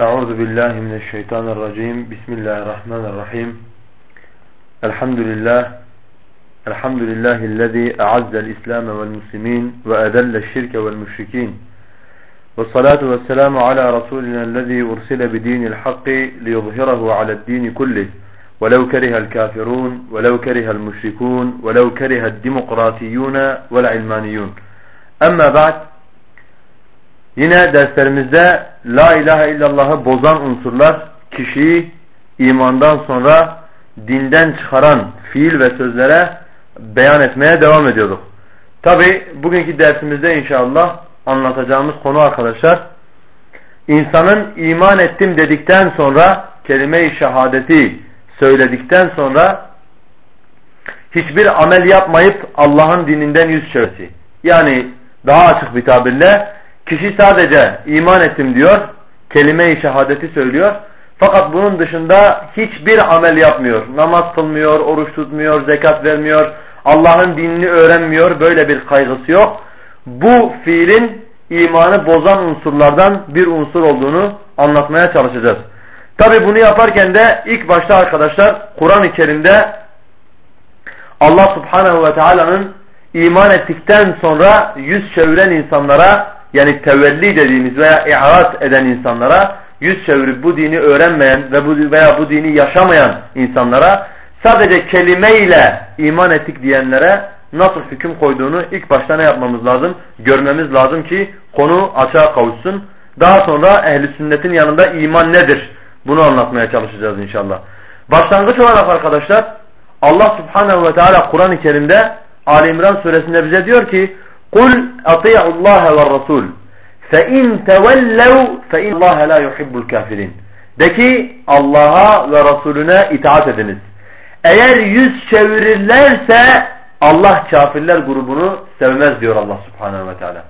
أعوذ بالله من الشيطان الرجيم. بسم الله الرحمن الرحيم. الحمد لله الحمد لله الذي أعز الإسلام والمسلمين وأذل الشرك والمشركين. والصلاة والسلام على رسولنا الذي أرسل بدين الحق ليظهره على الدين كله. ولو كره الكافرون ولو كره المشركون ولو كره الديمقراطيون والعلمانيون. أما بعد Yine derslerimizde La ilahe illallah'ı bozan unsurlar kişiyi imandan sonra dinden çıkaran fiil ve sözlere beyan etmeye devam ediyorduk. Tabi bugünkü dersimizde inşallah anlatacağımız konu arkadaşlar insanın iman ettim dedikten sonra kelime-i şehadeti söyledikten sonra hiçbir amel yapmayıp Allah'ın dininden yüz çevirmesi. Yani daha açık bir tabirle kişi sadece iman ettim diyor, kelime-i şehadeti söylüyor. Fakat bunun dışında hiçbir amel yapmıyor. Namaz kılmıyor, oruç tutmuyor, zekat vermiyor, Allah'ın dinini öğrenmiyor. Böyle bir kaygısı yok. Bu fiilin imanı bozan unsurlardan bir unsur olduğunu anlatmaya çalışacağız. Tabi bunu yaparken de ilk başta arkadaşlar Kur'an-ı Kerim'de Allah Subhanahu ve Taala'nın iman ettikten sonra yüz çeviren insanlara yani tevelli dediğimiz veya i'rat eden insanlara yüz çevirip bu dini öğrenmeyen ve bu veya bu dini yaşamayan insanlara sadece kelimeyle iman ettik diyenlere nasıl hüküm koyduğunu ilk başta ne yapmamız lazım? Görmemiz lazım ki konu açığa kavuşsun. Daha sonra ehli sünnetin yanında iman nedir? Bunu anlatmaya çalışacağız inşallah. Başlangıç olarak arkadaşlar Allah Subhanahu ve Teala Kur'an-ı Kerim'de Ali İmran suresinde bize diyor ki Kul ati'u Allah ve Resul. Fe in tevellev fe in Allah la yuhibbul kafirin. De ki Allah'a ve Resulüne itaat ediniz. Eğer yüz çevirirlerse Allah kafirler grubunu sevmez diyor Allah subhanehu ve teala.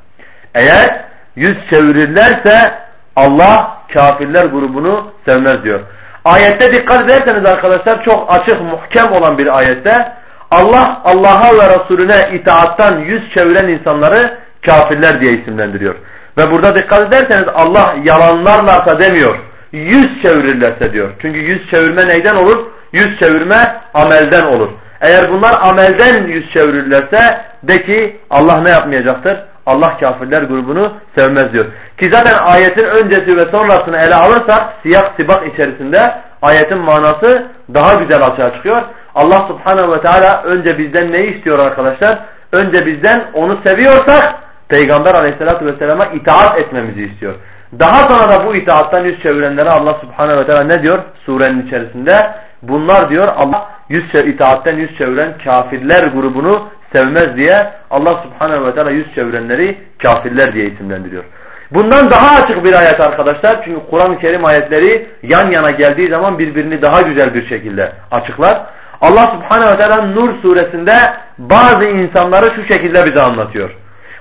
Eğer yüz çevirirlerse Allah kafirler grubunu sevmez diyor. Ayette dikkat ederseniz arkadaşlar çok açık muhkem olan bir ayette Allah Allah'a ve Resulüne itaattan yüz çeviren insanları kafirler diye isimlendiriyor. Ve burada dikkat ederseniz Allah yalanlarlarsa demiyor. Yüz çevirirlerse diyor. Çünkü yüz çevirme neyden olur? Yüz çevirme amelden olur. Eğer bunlar amelden yüz çevirirlerse de ki Allah ne yapmayacaktır? Allah kafirler grubunu sevmez diyor. Ki zaten ayetin öncesi ve sonrasını ele alırsak siyah sibak içerisinde ayetin manası daha güzel açığa çıkıyor. Allah subhanehu ve teala önce bizden neyi istiyor arkadaşlar? Önce bizden onu seviyorsak Peygamber aleyhissalatü vesselama itaat etmemizi istiyor. Daha sonra da bu itaattan yüz çevirenlere Allah subhanehu ve teala ne diyor? Surenin içerisinde bunlar diyor Allah yüz itaatten yüz çeviren kafirler grubunu sevmez diye Allah subhanehu ve teala yüz çevirenleri kafirler diye isimlendiriyor. Bundan daha açık bir ayet arkadaşlar. Çünkü Kur'an-ı Kerim ayetleri yan yana geldiği zaman birbirini daha güzel bir şekilde açıklar. Allah subhanehu ve teala Nur suresinde bazı insanları şu şekilde bize anlatıyor.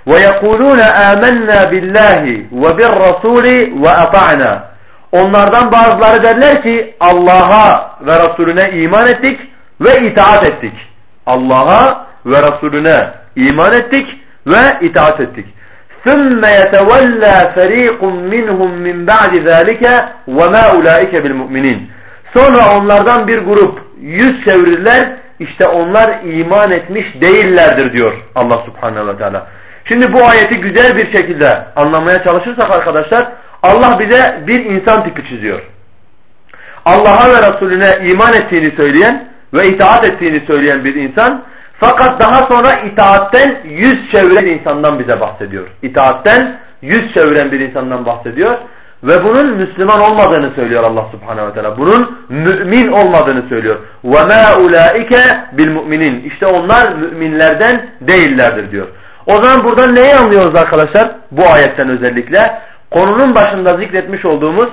وَيَقُولُونَ آمَنَّا بِاللّٰهِ وَبِالرَّسُولِ وَأَطَعْنَا Onlardan bazıları derler ki Allah'a ve Resulüne iman ettik ve itaat ettik. Allah'a ve Resulüne iman ettik ve itaat ettik. ثُمَّ يَتَوَلَّى فَر۪يقٌ مِّنْهُمْ مِنْ بَعْدِ ذَٰلِكَ وَمَا اُولَٰئِكَ بِالْمُؤْمِنِينَ Sonra onlardan bir grup yüz çevirirler. İşte onlar iman etmiş değillerdir diyor Allah subhanehu ve teala. Şimdi bu ayeti güzel bir şekilde anlamaya çalışırsak arkadaşlar Allah bize bir insan tipi çiziyor. Allah'a ve Resulüne iman ettiğini söyleyen ve itaat ettiğini söyleyen bir insan fakat daha sonra itaatten yüz çeviren insandan bize bahsediyor. İtaatten yüz çeviren bir insandan bahsediyor. Ve bunun Müslüman olmadığını söylüyor Allah subhanehu ve teala. Bunun mümin olmadığını söylüyor. وَمَا اُولَٰئِكَ بِالْمُؤْمِنِينَ İşte onlar müminlerden değillerdir diyor. O zaman buradan neyi anlıyoruz arkadaşlar? Bu ayetten özellikle. Konunun başında zikretmiş olduğumuz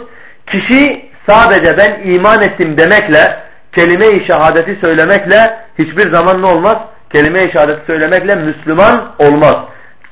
kişi sadece ben iman ettim demekle, kelime-i şehadeti söylemekle hiçbir zaman ne olmaz? Kelime-i şehadeti söylemekle Müslüman olmaz.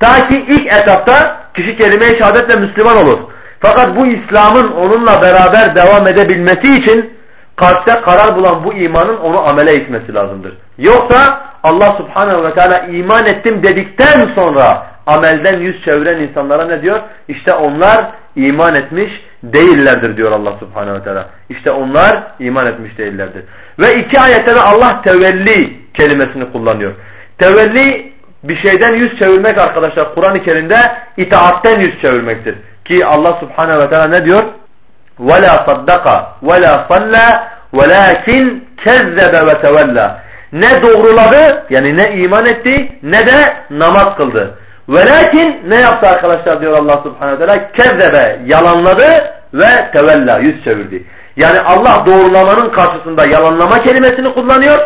Ta ki ilk etapta kişi kelime-i şehadetle Müslüman olur. Fakat bu İslam'ın onunla beraber devam edebilmesi için kalpte karar bulan bu imanın onu amele etmesi lazımdır. Yoksa Allah subhanehu ve teala iman ettim dedikten sonra amelden yüz çeviren insanlara ne diyor? İşte onlar iman etmiş değillerdir diyor Allah subhanehu ve teala. İşte onlar iman etmiş değillerdir. Ve iki ayette de Allah tevelli kelimesini kullanıyor. Tevelli bir şeyden yüz çevirmek arkadaşlar Kur'an-ı Kerim'de itaatten yüz çevirmektir. Ki Allah subhanehu ve teala ne diyor? وَلَا صَدَّقَ وَلَا صَلَّى وَلَاكِنْ كَذَّبَ وَتَوَلَّى Ne doğruladı yani ne iman etti ne de namaz kıldı. Velakin ne yaptı arkadaşlar diyor Allah subhanahu teala? Kezzebe yalanladı ve tevella yüz çevirdi. Yani Allah doğrulamanın karşısında yalanlama kelimesini kullanıyor.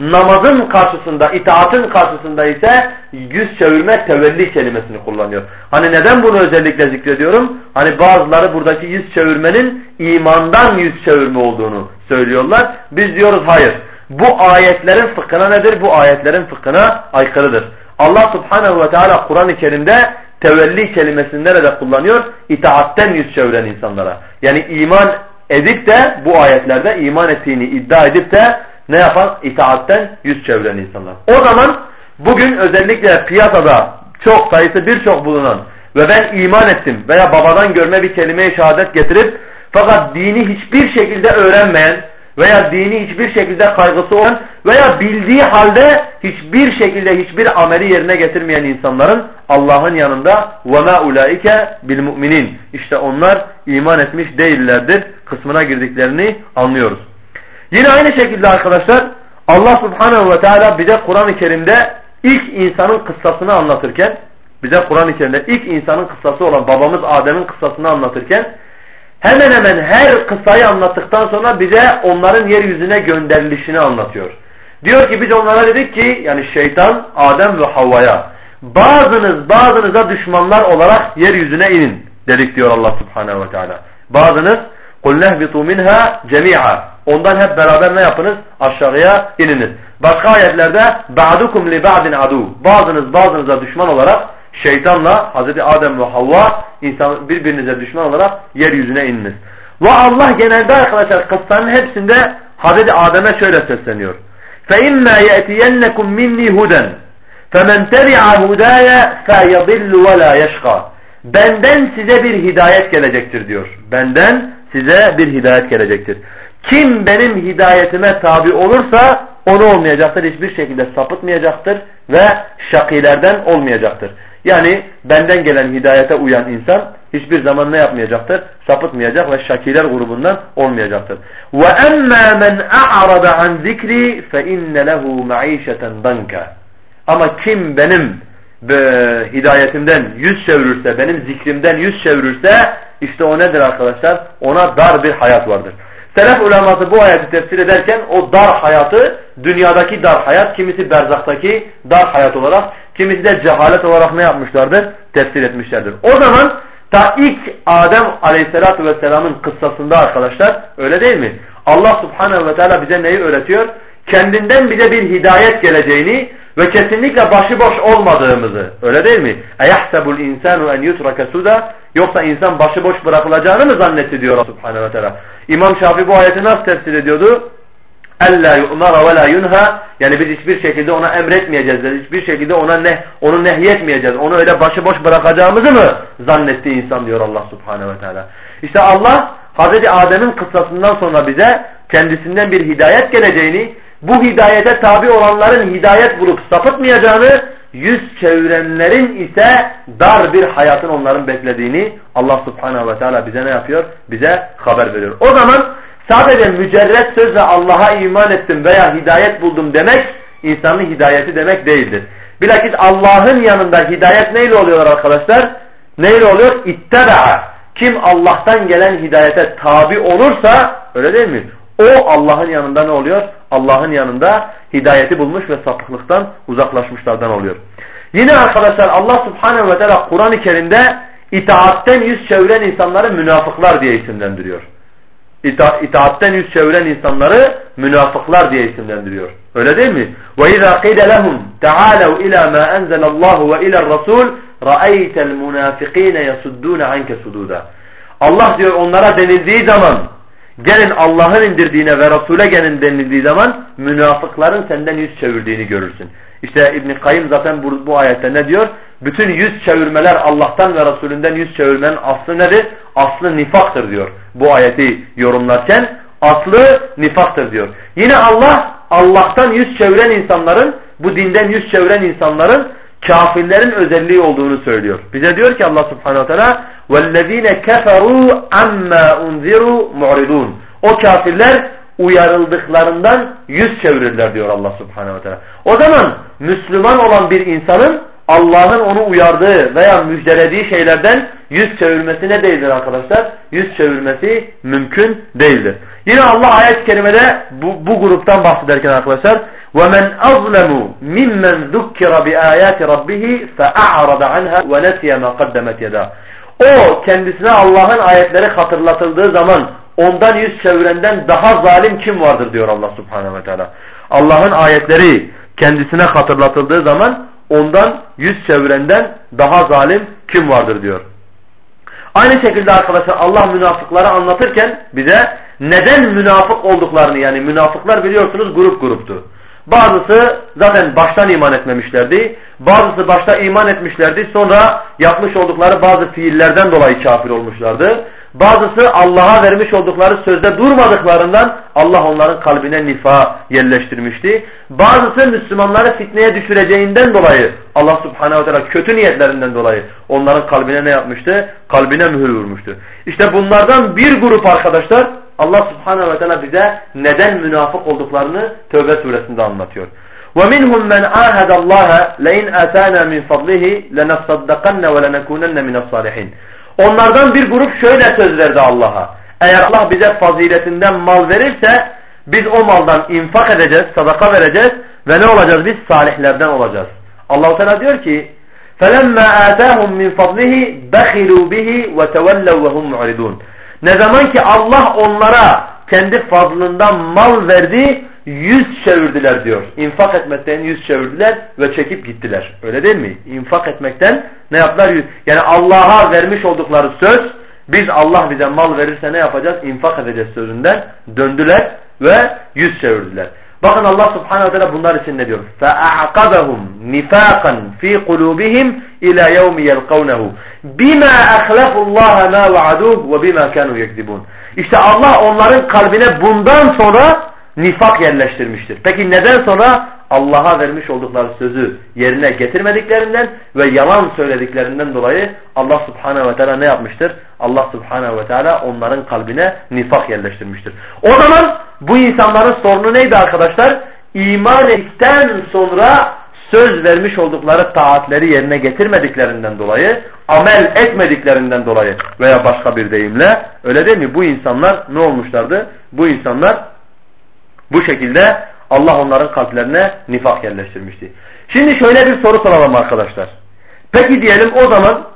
Namazın karşısında, itaatın karşısında ise yüz çevirme, tevelli kelimesini kullanıyor. Hani neden bunu özellikle zikrediyorum? Hani bazıları buradaki yüz çevirmenin imandan yüz çevirme olduğunu söylüyorlar. Biz diyoruz hayır. Bu ayetlerin fıkhına nedir? Bu ayetlerin fıkhına aykırıdır. Allah subhanehu ve teala Kur'an-ı Kerim'de tevelli kelimesini nerede kullanıyor? İtaatten yüz çeviren insanlara. Yani iman edip de bu ayetlerde iman ettiğini iddia edip de ne yapan? İtaatten yüz çeviren insanlar. O zaman bugün özellikle piyasada çok sayısı birçok bulunan ve ben iman ettim veya babadan görme bir kelime-i şehadet getirip fakat dini hiçbir şekilde öğrenmeyen veya dini hiçbir şekilde kaygısı olan veya bildiği halde hiçbir şekilde hiçbir ameli yerine getirmeyen insanların Allah'ın yanında وَمَا اُولَٰئِكَ بِالْمُؤْمِنِينَ İşte onlar iman etmiş değillerdir kısmına girdiklerini anlıyoruz. Yine aynı şekilde arkadaşlar Allah subhanehu ve teala bize Kur'an-ı Kerim'de ilk insanın kıssasını anlatırken bize Kur'an-ı Kerim'de ilk insanın kıssası olan babamız Adem'in kıssasını anlatırken hemen hemen her kıssayı anlattıktan sonra bize onların yeryüzüne gönderilişini anlatıyor. Diyor ki biz onlara dedik ki yani şeytan Adem ve Havva'ya bazınız bazınıza düşmanlar olarak yeryüzüne inin dedik diyor Allah subhanehu ve teala. Bazınız قُلْ نَهْبِطُوا مِنْهَا جَمِيعًا Ondan hep beraber ne yapınız? Aşağıya ininiz. Başka ayetlerde بَعْدُكُمْ لِبَعْدٍ عَدُوا Bazınız bazınıza düşman olarak şeytanla Hazreti Adem ve Havva insan birbirinize düşman olarak yeryüzüne ininiz. Ve Allah genelde arkadaşlar kıssanın hepsinde Hazreti Adem'e şöyle sesleniyor. فَاِمَّا يَأْتِيَنَّكُمْ مِنِّي هُدًا فَمَنْ تَبِعَ هُدَايَ فَيَضِلُّ وَلَا يَشْقَى Benden size bir hidayet gelecektir diyor. Benden size bir hidayet gelecektir. Kim benim hidayetime tabi olursa onu olmayacaktır. Hiçbir şekilde sapıtmayacaktır ve şakilerden olmayacaktır. Yani benden gelen hidayete uyan insan hiçbir zaman ne yapmayacaktır? Sapıtmayacak ve şakiler grubundan olmayacaktır. وَاَمَّا مَنْ اَعْرَضَ عَنْ ذِكْرِ فَاِنَّ لَهُ مَعِيشَةً دَنْكَ Ama kim benim hidayetimden yüz çevirirse, benim zikrimden yüz çevirirse işte o nedir arkadaşlar? Ona dar bir hayat vardır. Selef uleması bu ayeti tefsir ederken o dar hayatı dünyadaki dar hayat, kimisi berzaktaki dar hayat olarak, kimisi de cehalet olarak ne yapmışlardır? Tefsir etmişlerdir. O zaman ta ilk Adem aleyhissalatu vesselamın kıssasında arkadaşlar öyle değil mi? Allah subhanehu ve teala bize neyi öğretiyor? Kendinden bize bir hidayet geleceğini ve kesinlikle başıboş olmadığımızı öyle değil mi? اَيَحْسَبُ الْاِنْسَانُ اَنْ يُتْرَكَ سُدَى Yoksa insan başıboş bırakılacağını mı zannetti diyor Allah subhanehu ve teala. İmam Şafii bu ayeti nasıl tefsir ediyordu? Ella yu'mara ve la yunha yani biz hiçbir şekilde ona emretmeyeceğiz. Hiçbir şekilde ona ne onu nehyetmeyeceğiz. Onu öyle başıboş bırakacağımızı mı zannetti insan diyor Allah Subhanahu ve Teala. İşte Allah Hazreti Adem'in kıssasından sonra bize kendisinden bir hidayet geleceğini, bu hidayete tabi olanların hidayet bulup sapıtmayacağını, yüz çevirenlerin ise dar bir hayatın onların beklediğini Allah Subhanahu ve Teala bize ne yapıyor? Bize haber veriyor. O zaman Sadece mücerret sözle Allah'a iman ettim veya hidayet buldum demek insanın hidayeti demek değildir. Bilakis Allah'ın yanında hidayet neyle oluyor arkadaşlar? Neyle oluyor? İtteba'a. Kim Allah'tan gelen hidayete tabi olursa öyle değil mi? O Allah'ın yanında ne oluyor? Allah'ın yanında hidayeti bulmuş ve sapıklıktan uzaklaşmışlardan oluyor. Yine arkadaşlar Allah subhanehu ve teala Kur'an-ı Kerim'de itaatten yüz çeviren insanları münafıklar diye isimlendiriyor ita itaatten yüz çeviren insanları münafıklar diye isimlendiriyor. Öyle değil mi? وَاِذَا قِيلَ لَهُمْ تَعَالَوْا اِلَى مَا أَنْزَلَ اللّٰهُ وَاِلَى الرَّسُولِ رَأَيْتَ الْمُنَافِقِينَ يَسُدُّونَ عَنْكَ سُدُودًا Allah diyor onlara denildiği zaman gelin Allah'ın indirdiğine ve Resul'e gelin denildiği zaman münafıkların senden yüz çevirdiğini görürsün. İşte İbn Kayyim zaten bu, bu ayette ne diyor? bütün yüz çevirmeler Allah'tan ve Resulünden yüz çevirmenin aslı nedir? Aslı nifaktır diyor bu ayeti yorumlarken. Aslı nifaktır diyor. Yine Allah Allah'tan yüz çeviren insanların bu dinden yüz çeviren insanların kafirlerin özelliği olduğunu söylüyor. Bize diyor ki Allah subhanehu teala وَالَّذ۪ينَ كَفَرُوا عَمَّا اُنْذِرُوا مُعْرِضُونَ O kafirler uyarıldıklarından yüz çevirirler diyor Allah subhanehu teala. O zaman Müslüman olan bir insanın Allah'ın onu uyardığı veya müjdelediği şeylerden yüz çevirmesi ne değildir arkadaşlar? Yüz çevirmesi mümkün değildir. Yine Allah ayet-i kerimede bu, bu gruptan bahsederken arkadaşlar وَمَنْ أَظْلَمُ مِمَّنْ ذُكِّرَ بِآيَاتِ رَبِّهِ فَأَعْرَضَ عَنْهَا وَنَسِيَ مَا قَدَّمَتْ يَدَى o kendisine Allah'ın ayetleri hatırlatıldığı zaman ondan yüz çevirenden daha zalim kim vardır diyor Allah subhanehu ve teala. Allah'ın ayetleri kendisine hatırlatıldığı zaman ondan yüz çevirenden daha zalim kim vardır diyor. Aynı şekilde arkadaşlar Allah münafıkları anlatırken bize neden münafık olduklarını yani münafıklar biliyorsunuz grup gruptu. Bazısı zaten baştan iman etmemişlerdi. Bazısı başta iman etmişlerdi. Sonra yapmış oldukları bazı fiillerden dolayı kafir olmuşlardı. Bazısı Allah'a vermiş oldukları sözde durmadıklarından Allah onların kalbine nifa yerleştirmişti. Bazısı Müslümanları fitneye düşüreceğinden dolayı Allah subhanehu teala kötü niyetlerinden dolayı onların kalbine ne yapmıştı? Kalbine mühür vurmuştu. İşte bunlardan bir grup arkadaşlar Allah subhanehu ve teala bize neden münafık olduklarını Tövbe suresinde anlatıyor. وَمِنْهُمْ مَنْ عَاهَدَ اللّٰهَ لَاِنْ اَتَانَا مِنْ فَضْلِهِ لَنَصَّدَّقَنَّ وَلَنَكُونَنَّ مِنَ الصَّالِحِينَ Onlardan bir grup şöyle söz verdi Allah'a. Eğer Allah bize faziletinden mal verirse biz o maldan infak edeceğiz, sadaka vereceğiz ve ne olacağız? Biz salihlerden olacağız. Allah Teala diyor ki: "Felemma atahum min fadlihi bakhilu bihi ve tevellev ve hum mu'ridun." ne zaman ki Allah onlara kendi fazlından mal verdi, yüz çevirdiler diyor. İnfak etmekten yüz çevirdiler ve çekip gittiler. Öyle değil mi? İnfak etmekten ne yaptılar? Yüz. Yani Allah'a vermiş oldukları söz, biz Allah bize mal verirse ne yapacağız? İnfak edeceğiz sözünden döndüler ve yüz çevirdiler. Bakın Allah subhanehu ve teala bunlar için ne diyor? فَاَعْقَبَهُمْ نِفَاقًا ف۪ي قُلُوبِهِمْ اِلَى يَوْمِ يَلْقَوْنَهُ بِمَا أَخْلَفُ اللّٰهَ مَا وَعَدُوهُ وَبِمَا كَانُوا يَكْذِبُونَ İşte Allah onların kalbine bundan sonra nifak yerleştirmiştir. Peki neden sonra? Allah'a vermiş oldukları sözü yerine getirmediklerinden ve yalan söylediklerinden dolayı Allah subhanehu ve teala ne yapmıştır? Allah subhanehu ve teala onların kalbine nifak yerleştirmiştir. O zaman bu insanların sorunu neydi arkadaşlar? İman ettikten sonra söz vermiş oldukları taatleri yerine getirmediklerinden dolayı, amel etmediklerinden dolayı veya başka bir deyimle öyle değil mi? Bu insanlar ne olmuşlardı? Bu insanlar bu şekilde Allah onların kalplerine nifak yerleştirmişti. Şimdi şöyle bir soru soralım arkadaşlar. Peki diyelim o zaman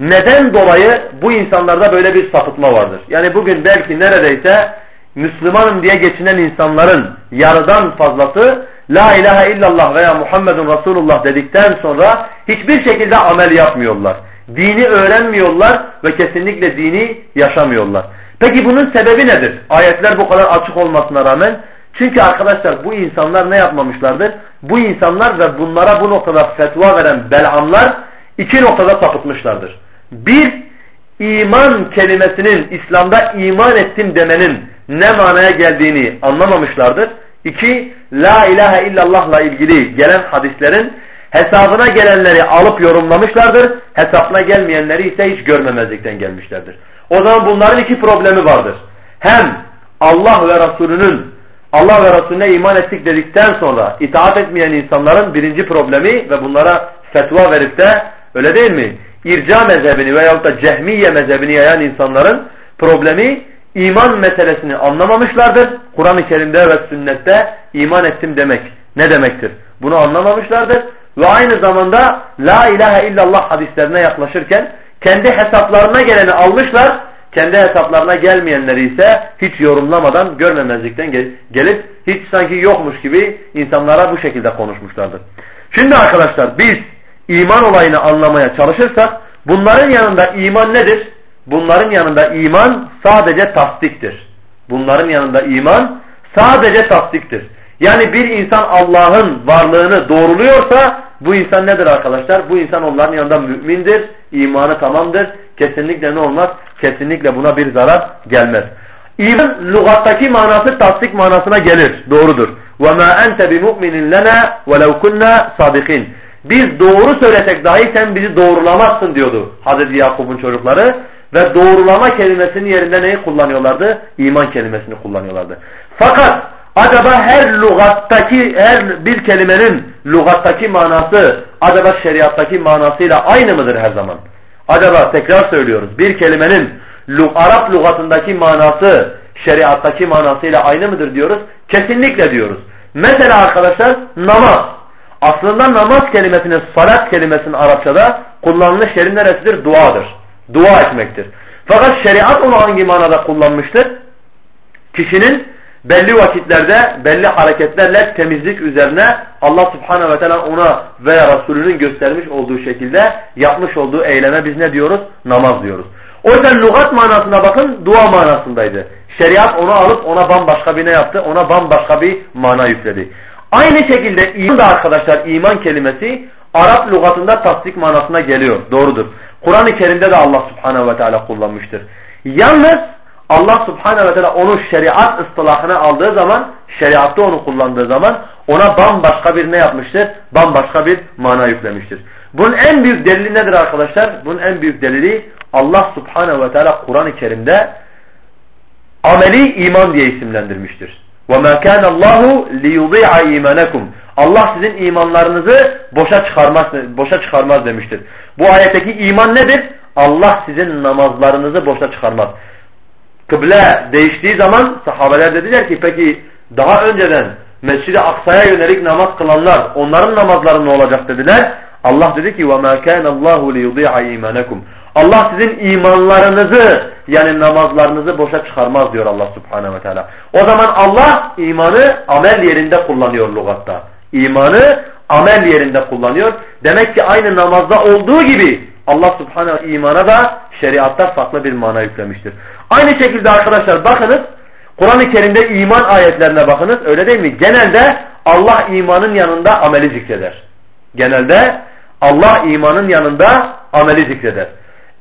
neden dolayı bu insanlarda böyle bir sapıtma vardır? Yani bugün belki neredeyse Müslümanım diye geçinen insanların yarıdan fazlası La ilahe illallah veya Muhammedun Resulullah dedikten sonra hiçbir şekilde amel yapmıyorlar. Dini öğrenmiyorlar ve kesinlikle dini yaşamıyorlar. Peki bunun sebebi nedir? Ayetler bu kadar açık olmasına rağmen çünkü arkadaşlar bu insanlar ne yapmamışlardır? Bu insanlar ve bunlara bu noktada fetva veren belamlar iki noktada sapıtmışlardır. Bir, iman kelimesinin İslam'da iman ettim demenin ne manaya geldiğini anlamamışlardır. İki, la ilahe illallah'la ilgili gelen hadislerin hesabına gelenleri alıp yorumlamışlardır. Hesabına gelmeyenleri ise hiç görmemezlikten gelmişlerdir. O zaman bunların iki problemi vardır. Hem Allah ve Resulünün Allah ve Resulüne iman ettik dedikten sonra itaat etmeyen insanların birinci problemi ve bunlara fetva verip de öyle değil mi? İrca mezhebini veyahut da cehmiye mezhebini yayan insanların problemi iman meselesini anlamamışlardır. Kur'an-ı Kerim'de ve sünnette iman ettim demek ne demektir? Bunu anlamamışlardır. Ve aynı zamanda la ilahe illallah hadislerine yaklaşırken kendi hesaplarına geleni almışlar kendi hesaplarına gelmeyenleri ise hiç yorumlamadan görmemezlikten gelip hiç sanki yokmuş gibi insanlara bu şekilde konuşmuşlardır. Şimdi arkadaşlar biz iman olayını anlamaya çalışırsak bunların yanında iman nedir? Bunların yanında iman sadece tasdiktir. Bunların yanında iman sadece tasdiktir. Yani bir insan Allah'ın varlığını doğruluyorsa bu insan nedir arkadaşlar? Bu insan onların yanında mümindir, imanı tamamdır. Kesinlikle ne olmaz? Kesinlikle buna bir zarar gelmez. İman lügattaki manası tasdik manasına gelir. Doğrudur. وَمَا أَنْتَ بِمُؤْمِنٍ لَنَا وَلَوْ كُنَّا صَادِقِينَ Biz doğru söylesek dahi sen bizi doğrulamazsın diyordu Hazreti Yakup'un çocukları. Ve doğrulama kelimesinin yerinde neyi kullanıyorlardı? İman kelimesini kullanıyorlardı. Fakat acaba her lügattaki her bir kelimenin lügattaki manası acaba şeriattaki manasıyla aynı mıdır her zaman? Acaba tekrar söylüyoruz. Bir kelimenin Arap lügatındaki manası şeriattaki manasıyla aynı mıdır diyoruz? Kesinlikle diyoruz. Mesela arkadaşlar namaz. Aslında namaz kelimesinin salat kelimesinin Arapçada kullanılış yeri neresidir? Duadır. Dua etmektir. Fakat şeriat onu hangi manada kullanmıştır? Kişinin belli vakitlerde belli hareketlerle temizlik üzerine Allah subhanehu ve teala ona veya Resulünün göstermiş olduğu şekilde yapmış olduğu eyleme biz ne diyoruz? Namaz diyoruz. O yüzden lügat manasına bakın dua manasındaydı. Şeriat onu alıp ona bambaşka bir ne yaptı? Ona bambaşka bir mana yükledi. Aynı şekilde iman da arkadaşlar iman kelimesi Arap lügatında tasdik manasına geliyor. Doğrudur. Kur'an-ı Kerim'de de Allah subhanehu ve teala kullanmıştır. Yalnız Allah subhanehu ve teala onu şeriat ıstılahına aldığı zaman, şeriatta onu kullandığı zaman ona bambaşka bir ne yapmıştır? Bambaşka bir mana yüklemiştir. Bunun en büyük delili nedir arkadaşlar? Bunun en büyük delili Allah subhanehu ve teala Kur'an-ı Kerim'de ameli iman diye isimlendirmiştir. وَمَا كَانَ اللّٰهُ لِيُضِيعَ اِيمَانَكُمْ Allah sizin imanlarınızı boşa çıkarmaz, boşa çıkarmaz demiştir. Bu ayetteki iman nedir? Allah sizin namazlarınızı boşa çıkarmaz. Kıble değiştiği zaman sahabeler dediler ki peki daha önceden Mescid-i Aksa'ya yönelik namaz kılanlar onların namazları ne olacak dediler. Allah dedi ki وَمَا كَانَ اللّٰهُ لِيُضِيعَ اِيمَانَكُمْ Allah sizin imanlarınızı yani namazlarınızı boşa çıkarmaz diyor Allah subhanehu ve teala. O zaman Allah imanı amel yerinde kullanıyor lügatta. İmanı amel yerinde kullanıyor. Demek ki aynı namazda olduğu gibi Allah subhanehu imana da şeriatta farklı bir mana yüklemiştir. Aynı şekilde arkadaşlar bakınız Kur'an-ı Kerim'de iman ayetlerine bakınız öyle değil mi? Genelde Allah imanın yanında ameli zikreder. Genelde Allah imanın yanında ameli zikreder.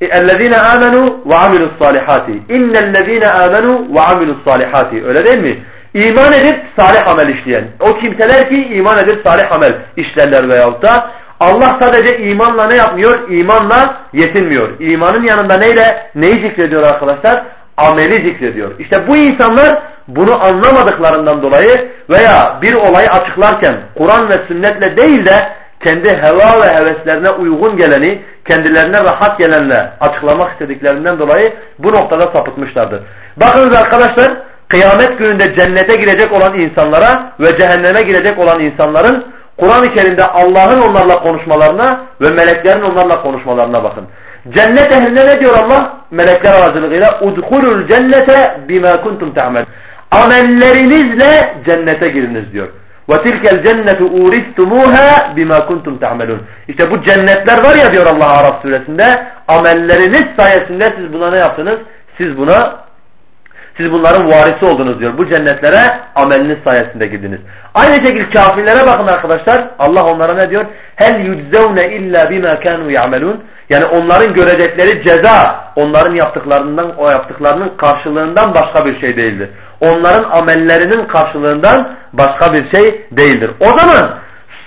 اَلَّذ۪ينَ آمَنُوا وَعَمِلُوا الصَّالِحَاتِ اِنَّ الَّذ۪ينَ آمَنُوا وَعَمِلُوا الصَّالِحَاتِ Öyle değil mi? İman edip salih amel işleyen. O kimseler ki iman edip salih amel işlerler veyahut da Allah sadece imanla ne yapmıyor? İmanla yetinmiyor. İmanın yanında neyle? Neyi zikrediyor arkadaşlar? Ameli zikrediyor. İşte bu insanlar bunu anlamadıklarından dolayı veya bir olayı açıklarken Kur'an ve sünnetle değil de kendi heva ve heveslerine uygun geleni, kendilerine rahat gelenle açıklamak istediklerinden dolayı bu noktada sapıtmışlardır. Bakınız arkadaşlar, kıyamet gününde cennete girecek olan insanlara ve cehenneme girecek olan insanların Kur'an-ı Kerim'de Allah'ın onlarla konuşmalarına ve meleklerin onlarla konuşmalarına bakın. Cennet ehline ne diyor Allah? Melekler aracılığıyla udhulul cennete bima kuntum ta'mel. Amellerinizle cennete giriniz diyor. Ve tilkel cennetu uristumuha bima kuntum ta'melun. İşte bu cennetler var ya diyor Allah Araf suresinde amelleriniz sayesinde siz buna ne yaptınız? Siz buna siz bunların varisi oldunuz diyor. Bu cennetlere ameliniz sayesinde girdiniz. Aynı şekilde kafirlere bakın arkadaşlar. Allah onlara ne diyor? Hel yuczevne illa bima kanu ya'melun. Yani onların görecekleri ceza onların yaptıklarından o yaptıklarının karşılığından başka bir şey değildir. Onların amellerinin karşılığından başka bir şey değildir. O zaman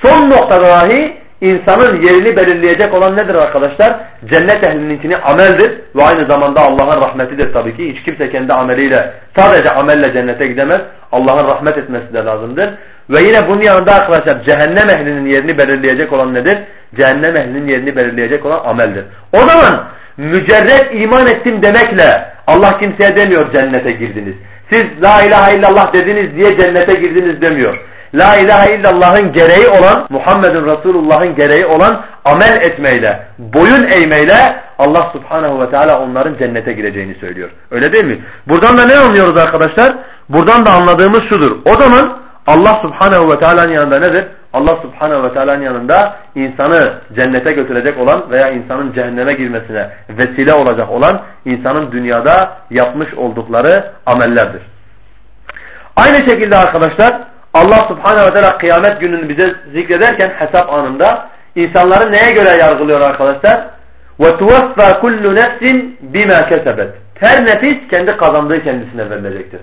son noktada dahi insanın yerini belirleyecek olan nedir arkadaşlar? Cennet ehlininkini ameldir ve aynı zamanda Allah'ın rahmetidir tabii ki. Hiç kimse kendi ameliyle sadece amelle cennete gidemez. Allah'ın rahmet etmesi de lazımdır. Ve yine bunun yanında arkadaşlar cehennem ehlinin yerini belirleyecek olan nedir? Cehennem ehlinin yerini belirleyecek olan ameldir. O zaman mücerret iman ettim demekle Allah kimseye demiyor cennete girdiniz. Siz la ilahe illallah dediniz diye cennete girdiniz demiyor. La ilahe illallah'ın gereği olan, Muhammedun Resulullah'ın gereği olan amel etmeyle, boyun eğmeyle Allah subhanehu ve teala onların cennete gireceğini söylüyor. Öyle değil mi? Buradan da ne anlıyoruz arkadaşlar? Buradan da anladığımız şudur. O zaman Allah subhanehu ve teala'nın yanında nedir? Allah subhanehu ve teala'nın yanında insanı cennete götürecek olan veya insanın cehenneme girmesine vesile olacak olan insanın dünyada yapmış oldukları amellerdir. Aynı şekilde arkadaşlar Allah subhanehu ve teala kıyamet gününü bize zikrederken hesap anında insanları neye göre yargılıyor arkadaşlar? وَتُوَفَّى كُلُّ نَفْسٍ بِمَا كَسَبَتْ Her nefis kendi kazandığı kendisine verilecektir.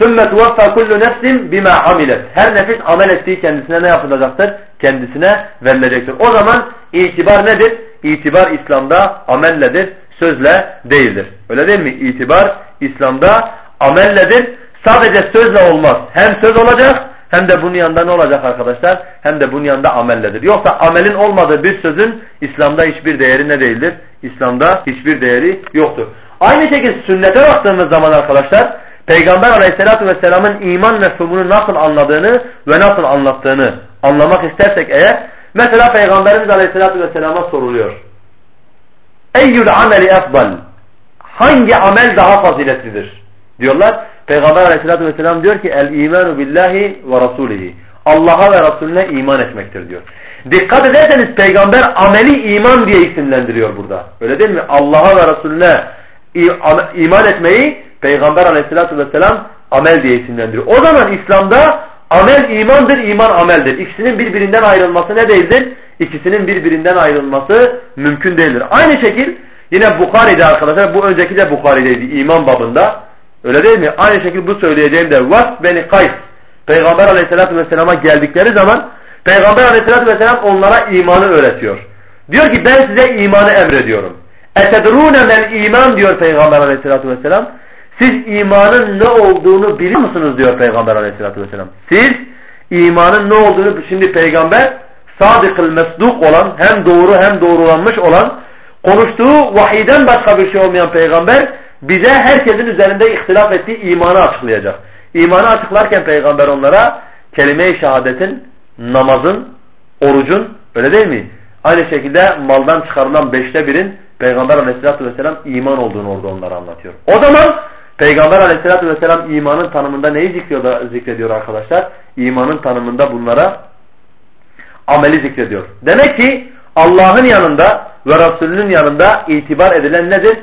ثُمَّ تُوَفَّى كُلُّ نَفْسٍ بِمَا عَمِلَتْ Her nefis amel ettiği kendisine ne yapılacaktır? Kendisine verilecektir. O zaman itibar nedir? İtibar İslam'da amelledir, sözle değildir. Öyle değil mi? İtibar İslam'da amelledir. Sadece sözle olmaz. Hem söz olacak hem de bunun yanında ne olacak arkadaşlar? Hem de bunun yanında amelledir. Yoksa amelin olmadığı bir sözün İslam'da hiçbir değeri ne değildir? İslam'da hiçbir değeri yoktur. Aynı şekilde sünnete baktığımız zaman arkadaşlar Peygamber aleyhissalatü vesselamın iman mefhumunu nasıl anladığını ve nasıl anlattığını anlamak istersek eğer mesela Peygamberimiz aleyhissalatü vesselama soruluyor. Eyyül ameli efdal Hangi amel daha faziletlidir? Diyorlar. Peygamber aleyhissalatü vesselam diyor ki el imanu billahi ve rasulihi. Allah'a ve Resulüne iman etmektir diyor. Dikkat ederseniz peygamber ameli iman diye isimlendiriyor burada. Öyle değil mi? Allah'a ve Resulüne iman etmeyi peygamber aleyhissalatü vesselam amel diye isimlendiriyor. O zaman İslam'da amel imandır, iman ameldir. İkisinin birbirinden ayrılması ne değildir? İkisinin birbirinden ayrılması mümkün değildir. Aynı şekil yine Bukhari'de arkadaşlar bu önceki de Bukhari'deydi iman babında. Öyle değil mi? Aynı şekilde bu söyleyeceğim de Vas beni Kays Peygamber aleyhissalatü vesselama geldikleri zaman Peygamber aleyhissalatü vesselam onlara imanı öğretiyor. Diyor ki ben size imanı emrediyorum. Etedrûne mel iman diyor Peygamber aleyhissalatü vesselam. Siz imanın ne olduğunu biliyor musunuz diyor Peygamber aleyhissalatü vesselam. Siz imanın ne olduğunu şimdi peygamber sadıkıl mesduk olan hem doğru hem doğrulanmış olan konuştuğu vahiden başka bir şey olmayan peygamber bize herkesin üzerinde ihtilaf ettiği imanı açıklayacak. İmanı açıklarken peygamber onlara kelime-i şehadetin, namazın, orucun öyle değil mi? Aynı şekilde maldan çıkarılan beşte birin peygamber aleyhissalatü vesselam iman olduğunu orada onlara anlatıyor. O zaman peygamber aleyhissalatü vesselam imanın tanımında neyi zikrediyor, arkadaşlar? İmanın tanımında bunlara ameli zikrediyor. Demek ki Allah'ın yanında ve Resulünün yanında itibar edilen nedir?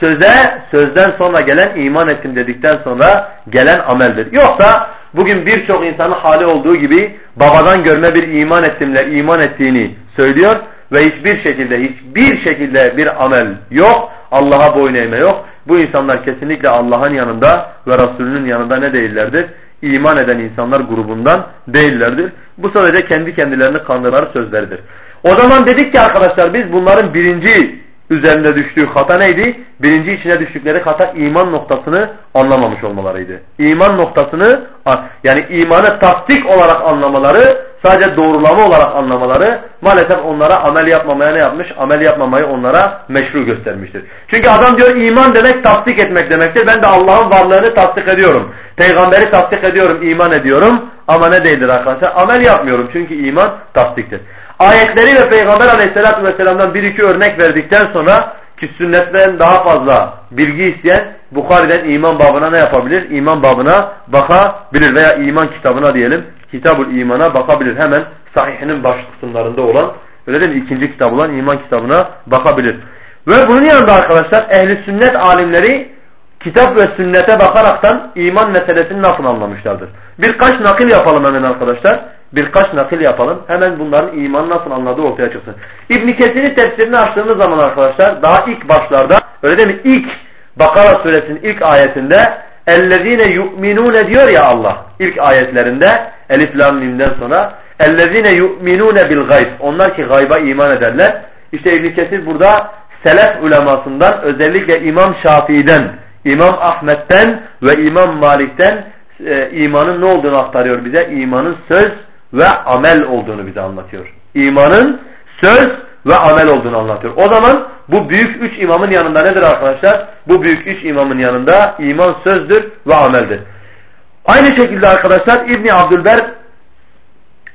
Söze, sözden sonra gelen iman ettim dedikten sonra gelen ameldir. Yoksa bugün birçok insanın hali olduğu gibi babadan görme bir iman ettimle iman ettiğini söylüyor ve hiçbir şekilde hiçbir şekilde bir amel yok. Allah'a boyun eğme yok. Bu insanlar kesinlikle Allah'ın yanında ve Resulünün yanında ne değillerdir? İman eden insanlar grubundan değillerdir. Bu sadece kendi kendilerini kandırır sözleridir. O zaman dedik ki arkadaşlar biz bunların birinci üzerinde düştüğü hata neydi? Birinci içine düştükleri hata iman noktasını anlamamış olmalarıydı. İman noktasını yani imanı tasdik olarak anlamaları sadece doğrulama olarak anlamaları maalesef onlara amel yapmamaya ne yapmış? Amel yapmamayı onlara meşru göstermiştir. Çünkü adam diyor iman demek tasdik etmek demektir. Ben de Allah'ın varlığını tasdik ediyorum. Peygamberi tasdik ediyorum, iman ediyorum. Ama ne değildir arkadaşlar? Amel yapmıyorum çünkü iman tasdiktir. Ayetleri ve Peygamber aleyhissalatü vesselam'dan bir iki örnek verdikten sonra ki sünnetten daha fazla bilgi isteyen Bukhari'den iman babına ne yapabilir? İman babına bakabilir veya iman kitabına diyelim. Kitabul imana bakabilir. Hemen sahihinin baş kısımlarında olan öyle değil mi? İkinci kitap olan iman kitabına bakabilir. Ve bunun yanında arkadaşlar ehli sünnet alimleri kitap ve sünnete bakaraktan iman meselesini nasıl anlamışlardır. Birkaç nakil yapalım hemen arkadaşlar birkaç nakil yapalım. Hemen bunların iman nasıl anladığı ortaya çıksın. İbn Kesir'in tefsirini açtığımız zaman arkadaşlar daha ilk başlarda öyle değil mi? İlk Bakara suresinin ilk ayetinde ellezine yu'minune diyor ya Allah ilk ayetlerinde elif lam mimden sonra yu'minune bil gayb onlar ki gayba iman ederler. İşte İbn Kesir burada selef ulemasından özellikle İmam Şafii'den, İmam Ahmet'ten ve İmam Malik'ten e, imanın ne olduğunu aktarıyor bize. İmanın söz ve amel olduğunu bize anlatıyor. İmanın söz ve amel olduğunu anlatıyor. O zaman bu büyük üç imamın yanında nedir arkadaşlar? Bu büyük üç imamın yanında iman sözdür ve ameldir. Aynı şekilde arkadaşlar İbni Abdülber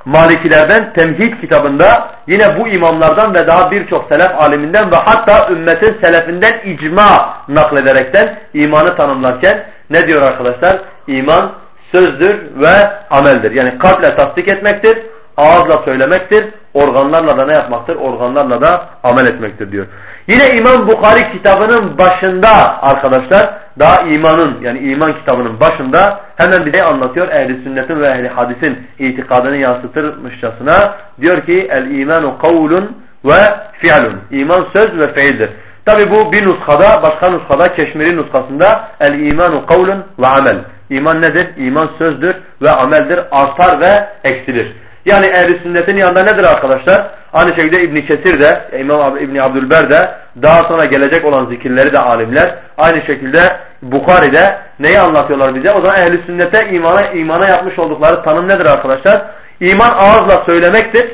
Malikilerden Temhid kitabında yine bu imamlardan ve daha birçok selef aliminden ve hatta ümmetin selefinden icma naklederekten imanı tanımlarken ne diyor arkadaşlar? İman sözdür ve ameldir. Yani kalple tasdik etmektir, ağızla söylemektir, organlarla da ne yapmaktır? Organlarla da amel etmektir diyor. Yine İmam Bukhari kitabının başında arkadaşlar daha imanın yani iman kitabının başında hemen bize anlatıyor ehli sünnetin ve ehli hadisin itikadını yansıtırmışçasına diyor ki el imanu kavlun ve fi'lun. İman söz ve fiildir. Tabi bu bir nuskada başka nuskada Keşmiri nuskasında el imanu kavlun ve amel. İman nedir? İman sözdür ve ameldir. Artar ve eksilir. Yani ehli sünnetin yanında nedir arkadaşlar? Aynı şekilde İbn Kesir de İmam İbn Abdülber de daha sonra gelecek olan zikirleri de alimler aynı şekilde Bukhari'de neyi anlatıyorlar bize? O zaman ehli sünnete imana imana yapmış oldukları tanım nedir arkadaşlar? İman ağızla söylemektir,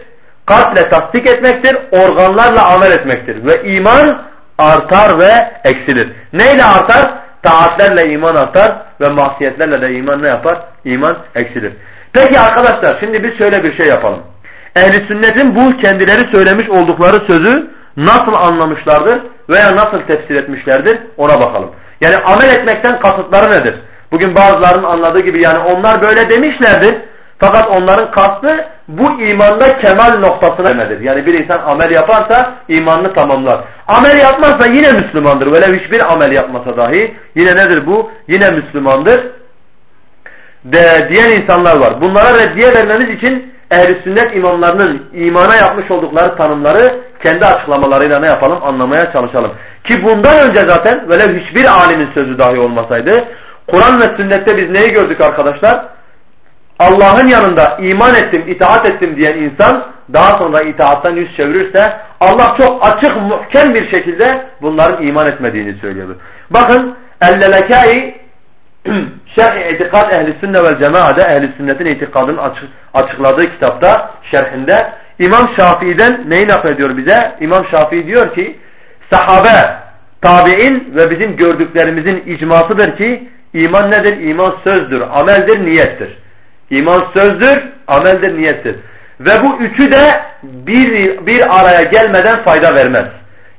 kalple tasdik etmektir, organlarla amel etmektir ve iman artar ve eksilir. Neyle artar? Taatlerle iman artar ve masiyetlerle de iman ne yapar? İman eksilir. Peki arkadaşlar şimdi biz şöyle bir şey yapalım. Ehli sünnetin bu kendileri söylemiş oldukları sözü nasıl anlamışlardır veya nasıl tefsir etmişlerdir ona bakalım. Yani amel etmekten kasıtları nedir? Bugün bazılarının anladığı gibi yani onlar böyle demişlerdir. Fakat onların kastı bu imanda kemal noktasına demedir. Yani bir insan amel yaparsa imanını tamamlar. Amel yapmazsa yine Müslümandır. Böyle hiçbir amel yapmasa dahi yine nedir bu? Yine Müslümandır. De, diyen insanlar var. Bunlara reddiye vermemiz için ehl sünnet imamlarının imana yapmış oldukları tanımları kendi açıklamalarıyla ne yapalım anlamaya çalışalım. Ki bundan önce zaten böyle hiçbir alimin sözü dahi olmasaydı Kur'an ve sünnette biz neyi gördük arkadaşlar? Allah'ın yanında iman ettim, itaat ettim diyen insan daha sonra itaattan yüz çevirirse Allah çok açık, muhkem bir şekilde bunların iman etmediğini söylüyor. Bakın Ellelekai Şerh İtikad Ehli Sünne vel Cemaat'de Ehli Sünnet'in itikadını açık, açıkladığı kitapta şerhinde İmam Şafii'den neyi naklediyor bize? İmam Şafii diyor ki sahabe, tabi'in ve bizim gördüklerimizin icmasıdır ki iman nedir? İman sözdür, ameldir, niyettir. İman sözdür, ameldir, niyettir. Ve bu üçü de bir, bir araya gelmeden fayda vermez.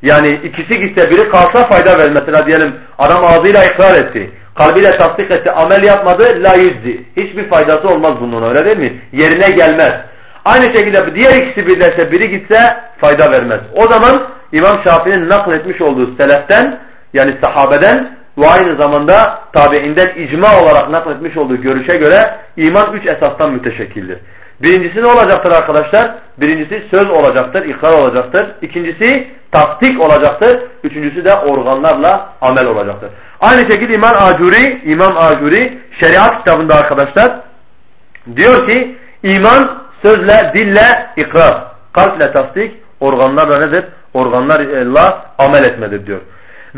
Yani ikisi gitse biri kalsa fayda vermez. Mesela diyelim adam ağzıyla ikrar etti. Kalbiyle tasdik etti, amel yapmadı, la yüzdi. Hiçbir faydası olmaz bunun öyle değil mi? Yerine gelmez. Aynı şekilde diğer ikisi birleşse biri gitse fayda vermez. O zaman İmam Şafii'nin nakletmiş olduğu seleften yani sahabeden ve aynı zamanda tabiinden icma olarak nakletmiş olduğu görüşe göre iman üç esastan müteşekkildir. Birincisi ne olacaktır arkadaşlar? Birincisi söz olacaktır, ikrar olacaktır. İkincisi tasdik olacaktır. Üçüncüsü de organlarla amel olacaktır. Aynı şekilde İmam Acuri, İmam Acuri şeriat kitabında arkadaşlar diyor ki iman sözle, dille ikrar, kalple tasdik, organlarla nedir? Organlarla amel etmedir diyor.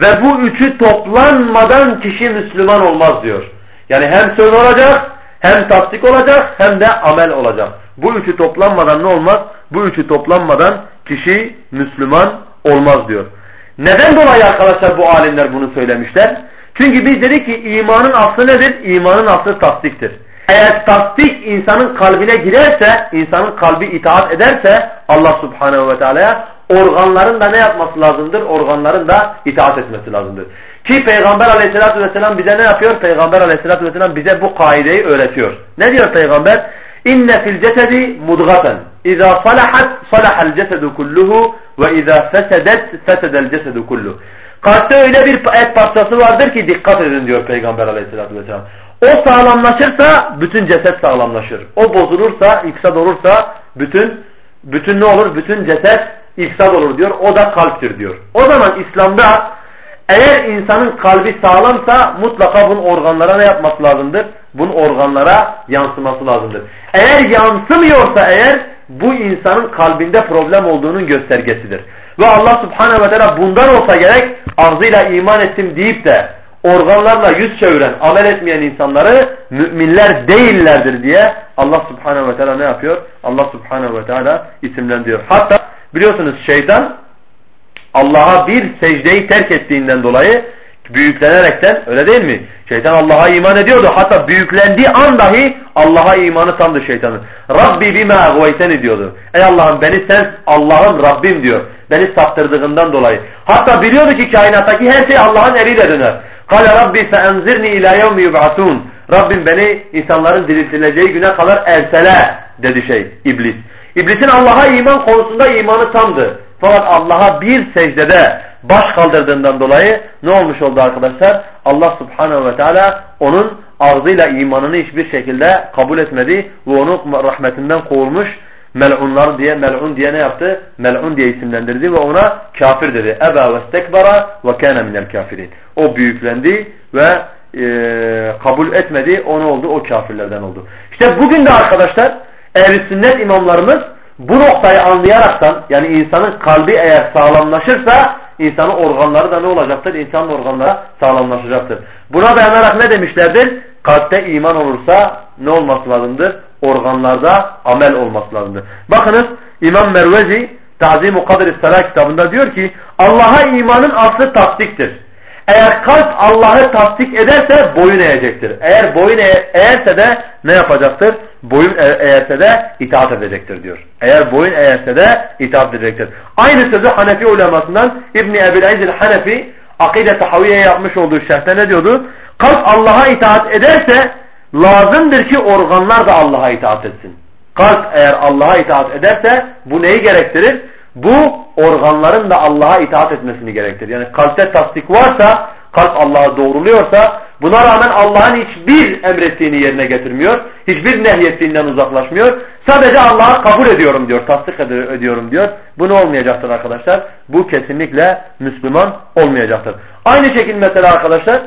Ve bu üçü toplanmadan kişi Müslüman olmaz diyor. Yani hem söz olacak, hem tasdik olacak, hem de amel olacak. Bu üçü toplanmadan ne olmaz? Bu üçü toplanmadan kişi Müslüman olmaz diyor. Neden dolayı arkadaşlar bu alimler bunu söylemişler? Çünkü biz dedik ki imanın aslı nedir? İmanın aslı tasdiktir. Eğer tasdik insanın kalbine girerse, insanın kalbi itaat ederse Allah subhanehu ve teala'ya organların da ne yapması lazımdır? Organların da itaat etmesi lazımdır. Ki Peygamber aleyhissalatü vesselam bize ne yapıyor? Peygamber aleyhissalatü vesselam bize bu kaideyi öğretiyor. Ne diyor Peygamber? İnne fil cesedi mudgaten. İza salahat salahal cesedu kulluhu ve izâ fesedet fesedel cesedu kulluhu. Kalpte öyle bir et parçası vardır ki dikkat edin diyor Peygamber aleyhissalatü vesselam. O sağlamlaşırsa bütün ceset sağlamlaşır. O bozulursa, ifsad olursa bütün bütün ne olur? Bütün ceset ifsad olur diyor. O da kalptir diyor. O zaman İslam'da eğer insanın kalbi sağlamsa mutlaka bunun organlara ne yapması lazımdır? Bunun organlara yansıması lazımdır. Eğer yansımıyorsa eğer bu insanın kalbinde problem olduğunun göstergesidir. Ve Allah subhanehu ve teala bundan olsa gerek ağzıyla iman ettim deyip de organlarla yüz çeviren, amel etmeyen insanları müminler değillerdir diye Allah subhanehu ve teala ne yapıyor? Allah subhanehu ve teala isimlendiriyor. Hatta biliyorsunuz şeytan Allah'a bir secdeyi terk ettiğinden dolayı büyüklenerekten öyle değil mi? Şeytan Allah'a iman ediyordu. Hatta büyüklendiği an dahi Allah'a imanı tamdı şeytanın. Rabbi bime agveyteni diyordu. Ey Allah'ım beni sen Allah'ım Rabbim diyor. Beni saptırdığından dolayı. Hatta biliyordu ki kainattaki her şey Allah'ın eliyle döner. Kale Rabbi feenzirni ila yevmi yub'atun. Rabbim beni insanların diriltileceği güne kadar ersele dedi şey iblis. İblisin Allah'a iman konusunda imanı tamdı. Fakat Allah'a bir secdede baş kaldırdığından dolayı ne olmuş oldu arkadaşlar? Allah subhanehu ve teala onun ağzıyla imanını hiçbir şekilde kabul etmedi ve onu rahmetinden kovulmuş mel'unlar diye mel'un diye ne yaptı? Mel'un diye isimlendirdi ve ona kafir dedi. Eba ve stekbara ve kâne minel kafirin. O büyüklendi ve e, kabul etmedi. O ne oldu? O kafirlerden oldu. İşte bugün de arkadaşlar ehl sünnet imamlarımız bu noktayı anlayaraktan yani insanın kalbi eğer sağlamlaşırsa insanın organları da ne olacaktır? İnsanın organları sağlamlaşacaktır. Buna dayanarak ne demişlerdir? Kalpte iman olursa ne olması lazımdır? Organlarda amel olması lazımdır. Bakınız İmam Mervezi Tazim-i Kadir-i Salah kitabında diyor ki Allah'a imanın aslı tasdiktir. Eğer kalp Allah'ı tasdik ederse boyun eğecektir. Eğer boyun eğerse de ne yapacaktır? Boyun e, eğerse de itaat edecektir diyor. Eğer boyun eğerse de itaat edecektir. Aynı sözü Hanefi ulemasından İbn-i Ebil Aziz Hanefi Akide Tahaviye yapmış olduğu şerhte ne diyordu? Kalp Allah'a itaat ederse lazımdır ki organlar da Allah'a itaat etsin. Kalp eğer Allah'a itaat ederse bu neyi gerektirir? Bu organların da Allah'a itaat etmesini gerektirir. Yani kalpte tasdik varsa, kalp Allah'ı doğruluyorsa buna rağmen Allah'ın hiçbir emrettiğini yerine getirmiyor. Hiçbir nehyettiğinden uzaklaşmıyor. Sadece Allah'a kabul ediyorum diyor, tasdik ediyorum diyor. Bu ne olmayacaktır arkadaşlar? Bu kesinlikle Müslüman olmayacaktır. Aynı şekilde mesela arkadaşlar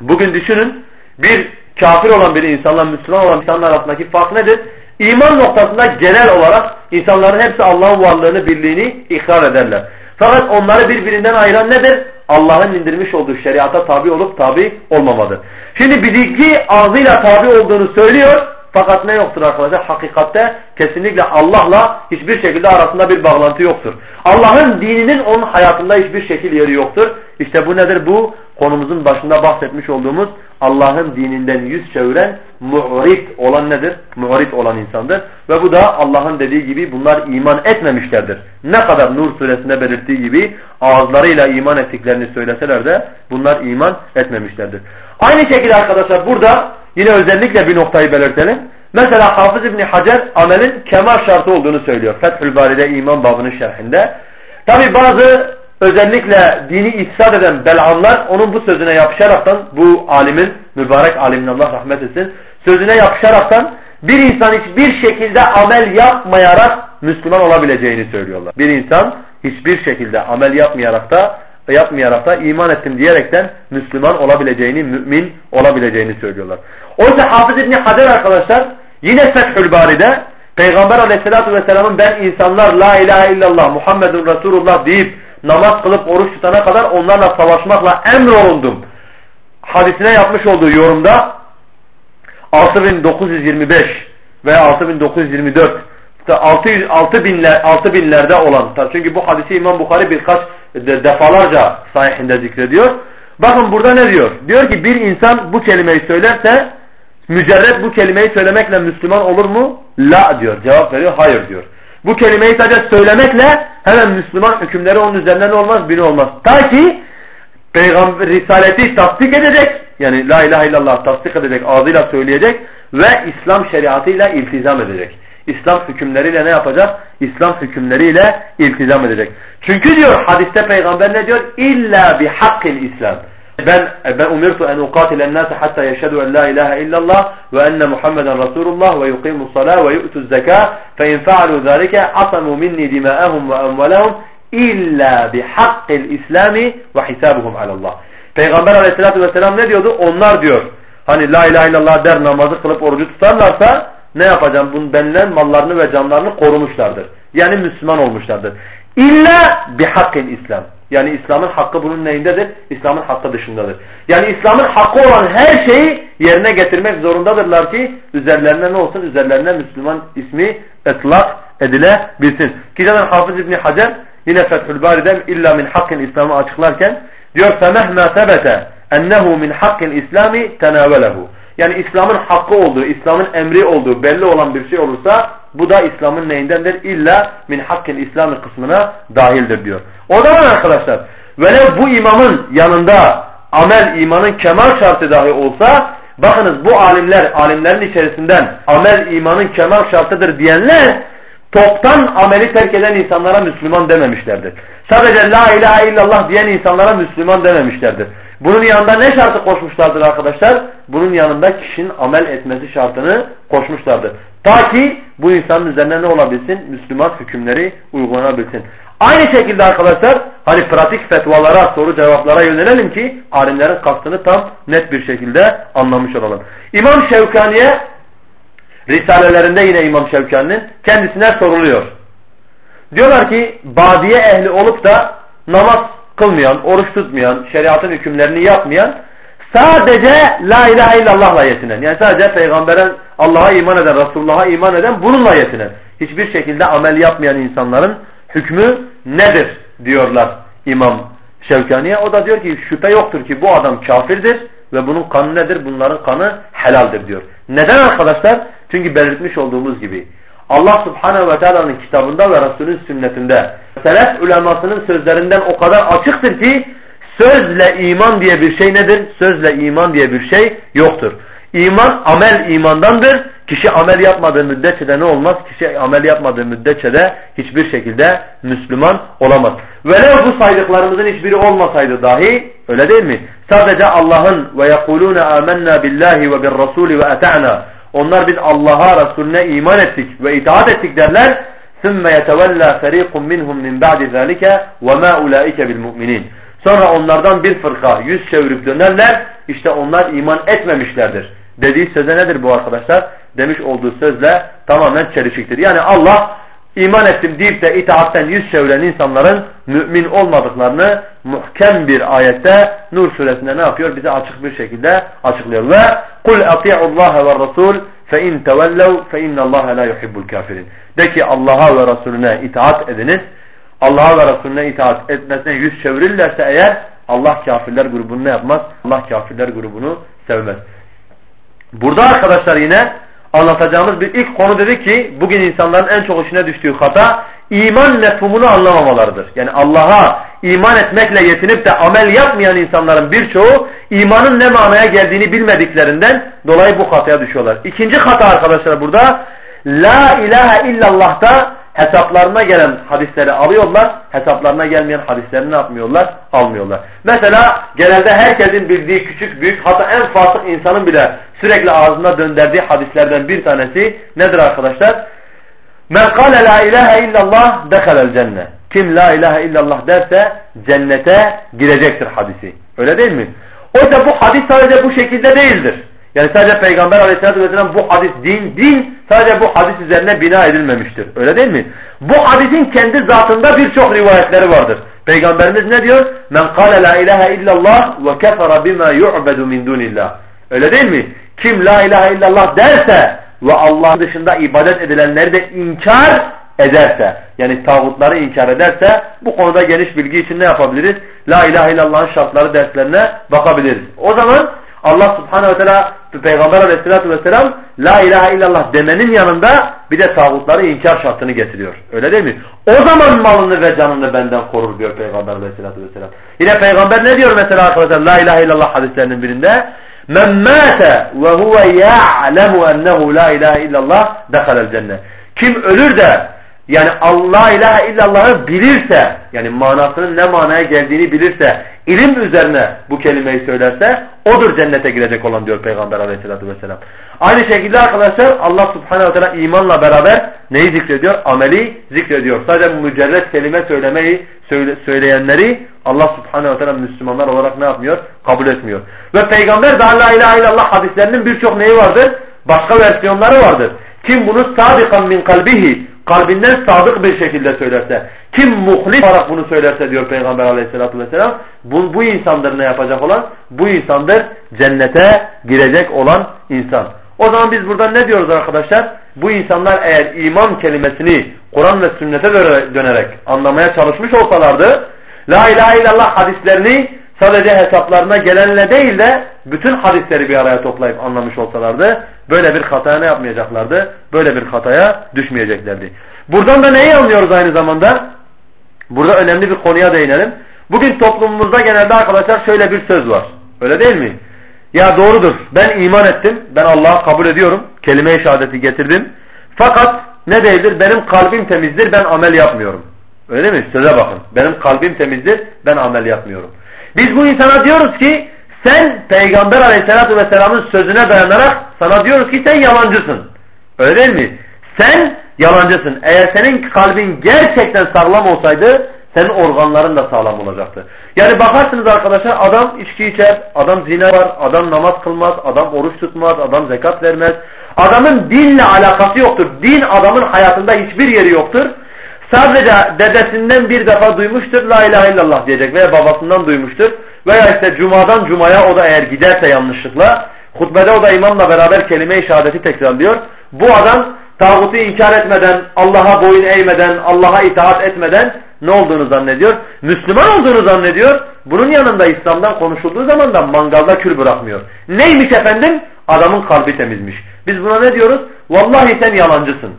bugün düşünün bir kafir olan bir insanla Müslüman olan insanlar arasındaki fark nedir? İman noktasında genel olarak insanların hepsi Allah'ın varlığını, birliğini ikrar ederler. Fakat onları birbirinden ayıran nedir? Allah'ın indirmiş olduğu şeriata tabi olup tabi olmamadır. Şimdi bizimki ağzıyla tabi olduğunu söylüyor fakat ne yoktur arkadaşlar? Hakikatte kesinlikle Allah'la hiçbir şekilde arasında bir bağlantı yoktur. Allah'ın dininin onun hayatında hiçbir şekil yeri yoktur. İşte bu nedir? Bu konumuzun başında bahsetmiş olduğumuz Allah'ın dininden yüz çeviren mu'rit olan nedir? Mu'rit olan insandır. Ve bu da Allah'ın dediği gibi bunlar iman etmemişlerdir. Ne kadar Nur suresinde belirttiği gibi ağızlarıyla iman ettiklerini söyleseler de bunlar iman etmemişlerdir. Aynı şekilde arkadaşlar burada yine özellikle bir noktayı belirtelim. Mesela Hafız İbni Hacer amelin kemal şartı olduğunu söylüyor. Fethül Bari'de iman babının şerhinde. Tabi bazı özellikle dini ifsad eden belanlar onun bu sözüne yapışaraktan bu alimin, mübarek alimin Allah rahmet etsin, sözüne yapışaraktan bir insan hiçbir şekilde amel yapmayarak Müslüman olabileceğini söylüyorlar. Bir insan hiçbir şekilde amel yapmayarak da yapmayarak da iman ettim diyerekten Müslüman olabileceğini, mümin olabileceğini söylüyorlar. Oysa Hafız İbni Hacer arkadaşlar yine Fethül Bari'de Peygamber aleyhissalatü vesselamın ben insanlar la ilahe illallah Muhammedun Resulullah deyip namaz kılıp oruç tutana kadar onlarla savaşmakla emrolundum. Hadisine yapmış olduğu yorumda 6925 veya 6924 600 6000'ler 6000'lerde olan çünkü bu hadisi İmam Bukhari birkaç defalarca sahihinde zikrediyor. Bakın burada ne diyor? Diyor ki bir insan bu kelimeyi söylerse mücerret bu kelimeyi söylemekle Müslüman olur mu? La diyor. Cevap veriyor. Hayır diyor. Bu kelimeyi sadece söylemekle hemen Müslüman hükümleri onun üzerinden olmaz, biri olmaz. Ta ki peygamber risaleti tasdik edecek. Yani la ilahe illallah tasdik edecek, ağzıyla söyleyecek ve İslam şeriatıyla iltizam edecek. İslam hükümleriyle ne yapacak? İslam hükümleriyle iltizam edecek. Çünkü diyor hadiste peygamber ne diyor? İlla bi hakkil İslam. Ben ben umirtu en uqatilen nas hatta yeşhedü en la ilahe illallah ve enne Muhammeden Resulullah ve yuqimus salah ve yu'tuz zekâ fe in fa'alu zâlike asamu minni dimâ'ahum ve emvalahum illa bi hakkil İslami ve hisabuhum alallah. Peygamber aleyhissalatü vesselam ne diyordu? Onlar diyor hani la ilahe illallah der namazı kılıp orucu tutarlarsa ne yapacağım? Bunun benilen mallarını ve canlarını korumuşlardır. Yani Müslüman olmuşlardır. İlla bi hakkil İslam. Yani İslam'ın hakkı bunun neyindedir? İslam'ın hakkı dışındadır. Yani İslam'ın hakkı olan her şeyi yerine getirmek zorundadırlar ki üzerlerine ne olsun? Üzerlerine Müslüman ismi etlak edilebilsin. Ki zaten Hafız İbni Hacer yine Fethül Bari'den illa min hakkin İslam'ı açıklarken diyor فَمَهْمَا ثَبَتَ اَنَّهُ مِنْ حَقِّ الْاِسْلَامِ تَنَاوَلَهُ yani İslam'ın hakkı olduğu, İslam'ın emri olduğu belli olan bir şey olursa bu da İslam'ın neyindendir? İlla min hakkin İslam'ı kısmına dahildir diyor. O zaman arkadaşlar velev bu imamın yanında amel imanın kemal şartı dahi olsa bakınız bu alimler alimlerin içerisinden amel imanın kemal şartıdır diyenler toptan ameli terk eden insanlara Müslüman dememişlerdir. Sadece la ilahe illallah diyen insanlara Müslüman dememişlerdir. Bunun yanında ne şartı koşmuşlardır arkadaşlar? Bunun yanında kişinin amel etmesi şartını koşmuşlardır. Ta ki bu insanın üzerine ne olabilsin? Müslüman hükümleri uygulanabilsin. Aynı şekilde arkadaşlar hani pratik fetvalara, soru cevaplara yönelelim ki alimlerin kastını tam net bir şekilde anlamış olalım. İmam Şevkani'ye Risalelerinde yine İmam Şevkani'nin kendisine soruluyor. Diyorlar ki badiye ehli olup da namaz kılmayan, oruç tutmayan, şeriatın hükümlerini yapmayan sadece la ilahe illallahla yetinen. Yani sadece peygambere Allah'a iman eden, Resulullah'a iman eden bununla yetinen. Hiçbir şekilde amel yapmayan insanların hükmü nedir diyorlar İmam Şevkani'ye. O da diyor ki şüphe yoktur ki bu adam kafirdir ve bunun kanı nedir? Bunların kanı helaldir diyor. Neden arkadaşlar? Çünkü belirtmiş olduğumuz gibi Allah subhanehu ve teala'nın kitabında ve Resulün sünnetinde selef ulemasının sözlerinden o kadar açıktır ki sözle iman diye bir şey nedir? Sözle iman diye bir şey yoktur. İman amel imandandır. Kişi amel yapmadığı müddetçe de ne olmaz? Kişi amel yapmadığı müddetçe de hiçbir şekilde Müslüman olamaz. Velev bu saydıklarımızın hiçbiri olmasaydı dahi öyle değil mi? Sadece Allah'ın ve yekulûne âmennâ billahi ve bir ve eta'na onlar biz Allah'a Resulüne iman ettik ve itaat ettik derler. ثُمَّ يَتَوَلَّى فَر۪يقٌ مِنْهُمْ مِنْ بَعْدِ ذَٰلِكَ وَمَا اُولَٰئِكَ بِالْمُؤْمِنِينَ Sonra onlardan bir fırka yüz çevirip dönerler. İşte onlar iman etmemişlerdir. Dediği söze nedir bu arkadaşlar? Demiş olduğu sözle tamamen çelişiktir. Yani Allah iman ettim deyip de itaatten yüz çeviren insanların mümin olmadıklarını muhkem bir ayette Nur suresinde ne yapıyor? Bize açık bir şekilde açıklıyor. Ve kul ati'u Allah ve Rasul in tevellev fe innallaha la yuhibbul kafirin. De ki Allah'a ve Resulüne itaat ediniz. Allah'a ve Resulüne itaat etmesine yüz çevirirlerse eğer Allah kafirler grubunu ne yapmaz? Allah kafirler grubunu sevmez. Burada arkadaşlar yine anlatacağımız bir ilk konu dedi ki bugün insanların en çok işine düştüğü hata iman mefhumunu anlamamalarıdır. Yani Allah'a iman etmekle yetinip de amel yapmayan insanların birçoğu imanın ne manaya geldiğini bilmediklerinden dolayı bu hataya düşüyorlar. İkinci hata arkadaşlar burada La ilahe illallah'ta hesaplarına gelen hadisleri alıyorlar. Hesaplarına gelmeyen hadisleri ne yapmıyorlar? Almıyorlar. Mesela genelde herkesin bildiği küçük büyük hatta en fasık insanın bile sürekli ağzına döndürdüğü hadislerden bir tanesi nedir arkadaşlar? Men kâle la ilahe illallah dehalel cennet. Kim la ilahe illallah derse cennete girecektir hadisi. Öyle değil mi? Oysa bu hadis sadece bu şekilde değildir. Yani sadece Peygamber aleyhissalatü vesselam bu hadis din, din sadece bu hadis üzerine bina edilmemiştir. Öyle değil mi? Bu hadisin kendi zatında birçok rivayetleri vardır. Peygamberimiz ne diyor? Men kâle la ilahe illallah ve kefera bima yu'bedu min dunillah. Öyle değil mi? Kim la ilahe illallah derse ve Allah dışında ibadet edilenleri de inkar ederse yani tağutları inkar ederse bu konuda geniş bilgi için ne yapabiliriz? La ilahe illallah'ın şartları derslerine bakabiliriz. O zaman Allah subhanehu ve teala Peygamber aleyhissalatü vesselam La ilahe illallah demenin yanında bir de tağutları inkar şartını getiriyor. Öyle değil mi? O zaman malını ve canını benden korur diyor Peygamber aleyhissalatü vesselam. Yine Peygamber ne diyor mesela arkadaşlar La ilahe illallah hadislerinin birinde? Men mâte ve huve ya'lemu ennehu la ilahe illallah dehalel cennet. Kim ölür de yani Allah ilahe illallah'ı bilirse yani manasının ne manaya geldiğini bilirse ilim üzerine bu kelimeyi söylerse odur cennete girecek olan diyor Peygamber aleyhissalatü vesselam. Aynı şekilde arkadaşlar Allah subhanehu ve imanla beraber neyi zikrediyor? Ameli zikrediyor. Sadece mücerret kelime söylemeyi söyle, söyleyenleri Allah subhanehu ve teala Müslümanlar olarak ne yapmıyor? Kabul etmiyor. Ve Peygamber de la ilahe illallah hadislerinin birçok neyi vardır? Başka versiyonları vardır. Kim bunu sadikan min kalbihi kalbinden sadık bir şekilde söylerse, kim muhlis olarak bunu söylerse diyor Peygamber aleyhissalatü vesselam, bu, bu insandır ne yapacak olan? Bu insandır cennete girecek olan insan. O zaman biz buradan ne diyoruz arkadaşlar? Bu insanlar eğer iman kelimesini Kur'an ve sünnete dönerek anlamaya çalışmış olsalardı, La ilahe illallah hadislerini sadece hesaplarına gelenle değil de bütün hadisleri bir araya toplayıp anlamış olsalardı böyle bir hataya ne yapmayacaklardı? Böyle bir hataya düşmeyeceklerdi. Buradan da neyi anlıyoruz aynı zamanda? Burada önemli bir konuya değinelim. Bugün toplumumuzda genelde arkadaşlar şöyle bir söz var. Öyle değil mi? Ya doğrudur. Ben iman ettim. Ben Allah'ı kabul ediyorum. Kelime-i şehadeti getirdim. Fakat ne değildir? Benim kalbim temizdir. Ben amel yapmıyorum. Öyle mi? Söze bakın. Benim kalbim temizdir. Ben amel yapmıyorum. Biz bu insana diyoruz ki sen Peygamber aleyhissalatü vesselamın sözüne dayanarak sana diyoruz ki sen yalancısın. Öyle mi? Sen yalancısın. Eğer senin kalbin gerçekten sağlam olsaydı senin organların da sağlam olacaktı. Yani bakarsınız arkadaşlar adam içki içer, adam zina var, adam namaz kılmaz, adam oruç tutmaz, adam zekat vermez. Adamın dinle alakası yoktur. Din adamın hayatında hiçbir yeri yoktur. Sadece dedesinden bir defa duymuştur la ilahe illallah diyecek veya babasından duymuştur. Veya işte cumadan cumaya o da eğer giderse yanlışlıkla hutbede o da imamla beraber kelime-i şehadeti tekrarlıyor. Bu adam tağutu inkar etmeden, Allah'a boyun eğmeden, Allah'a itaat etmeden ne olduğunu zannediyor? Müslüman olduğunu zannediyor. Bunun yanında İslam'dan konuşulduğu zaman da mangalda kül bırakmıyor. Neymiş efendim? Adamın kalbi temizmiş. Biz buna ne diyoruz? Vallahi sen yalancısın.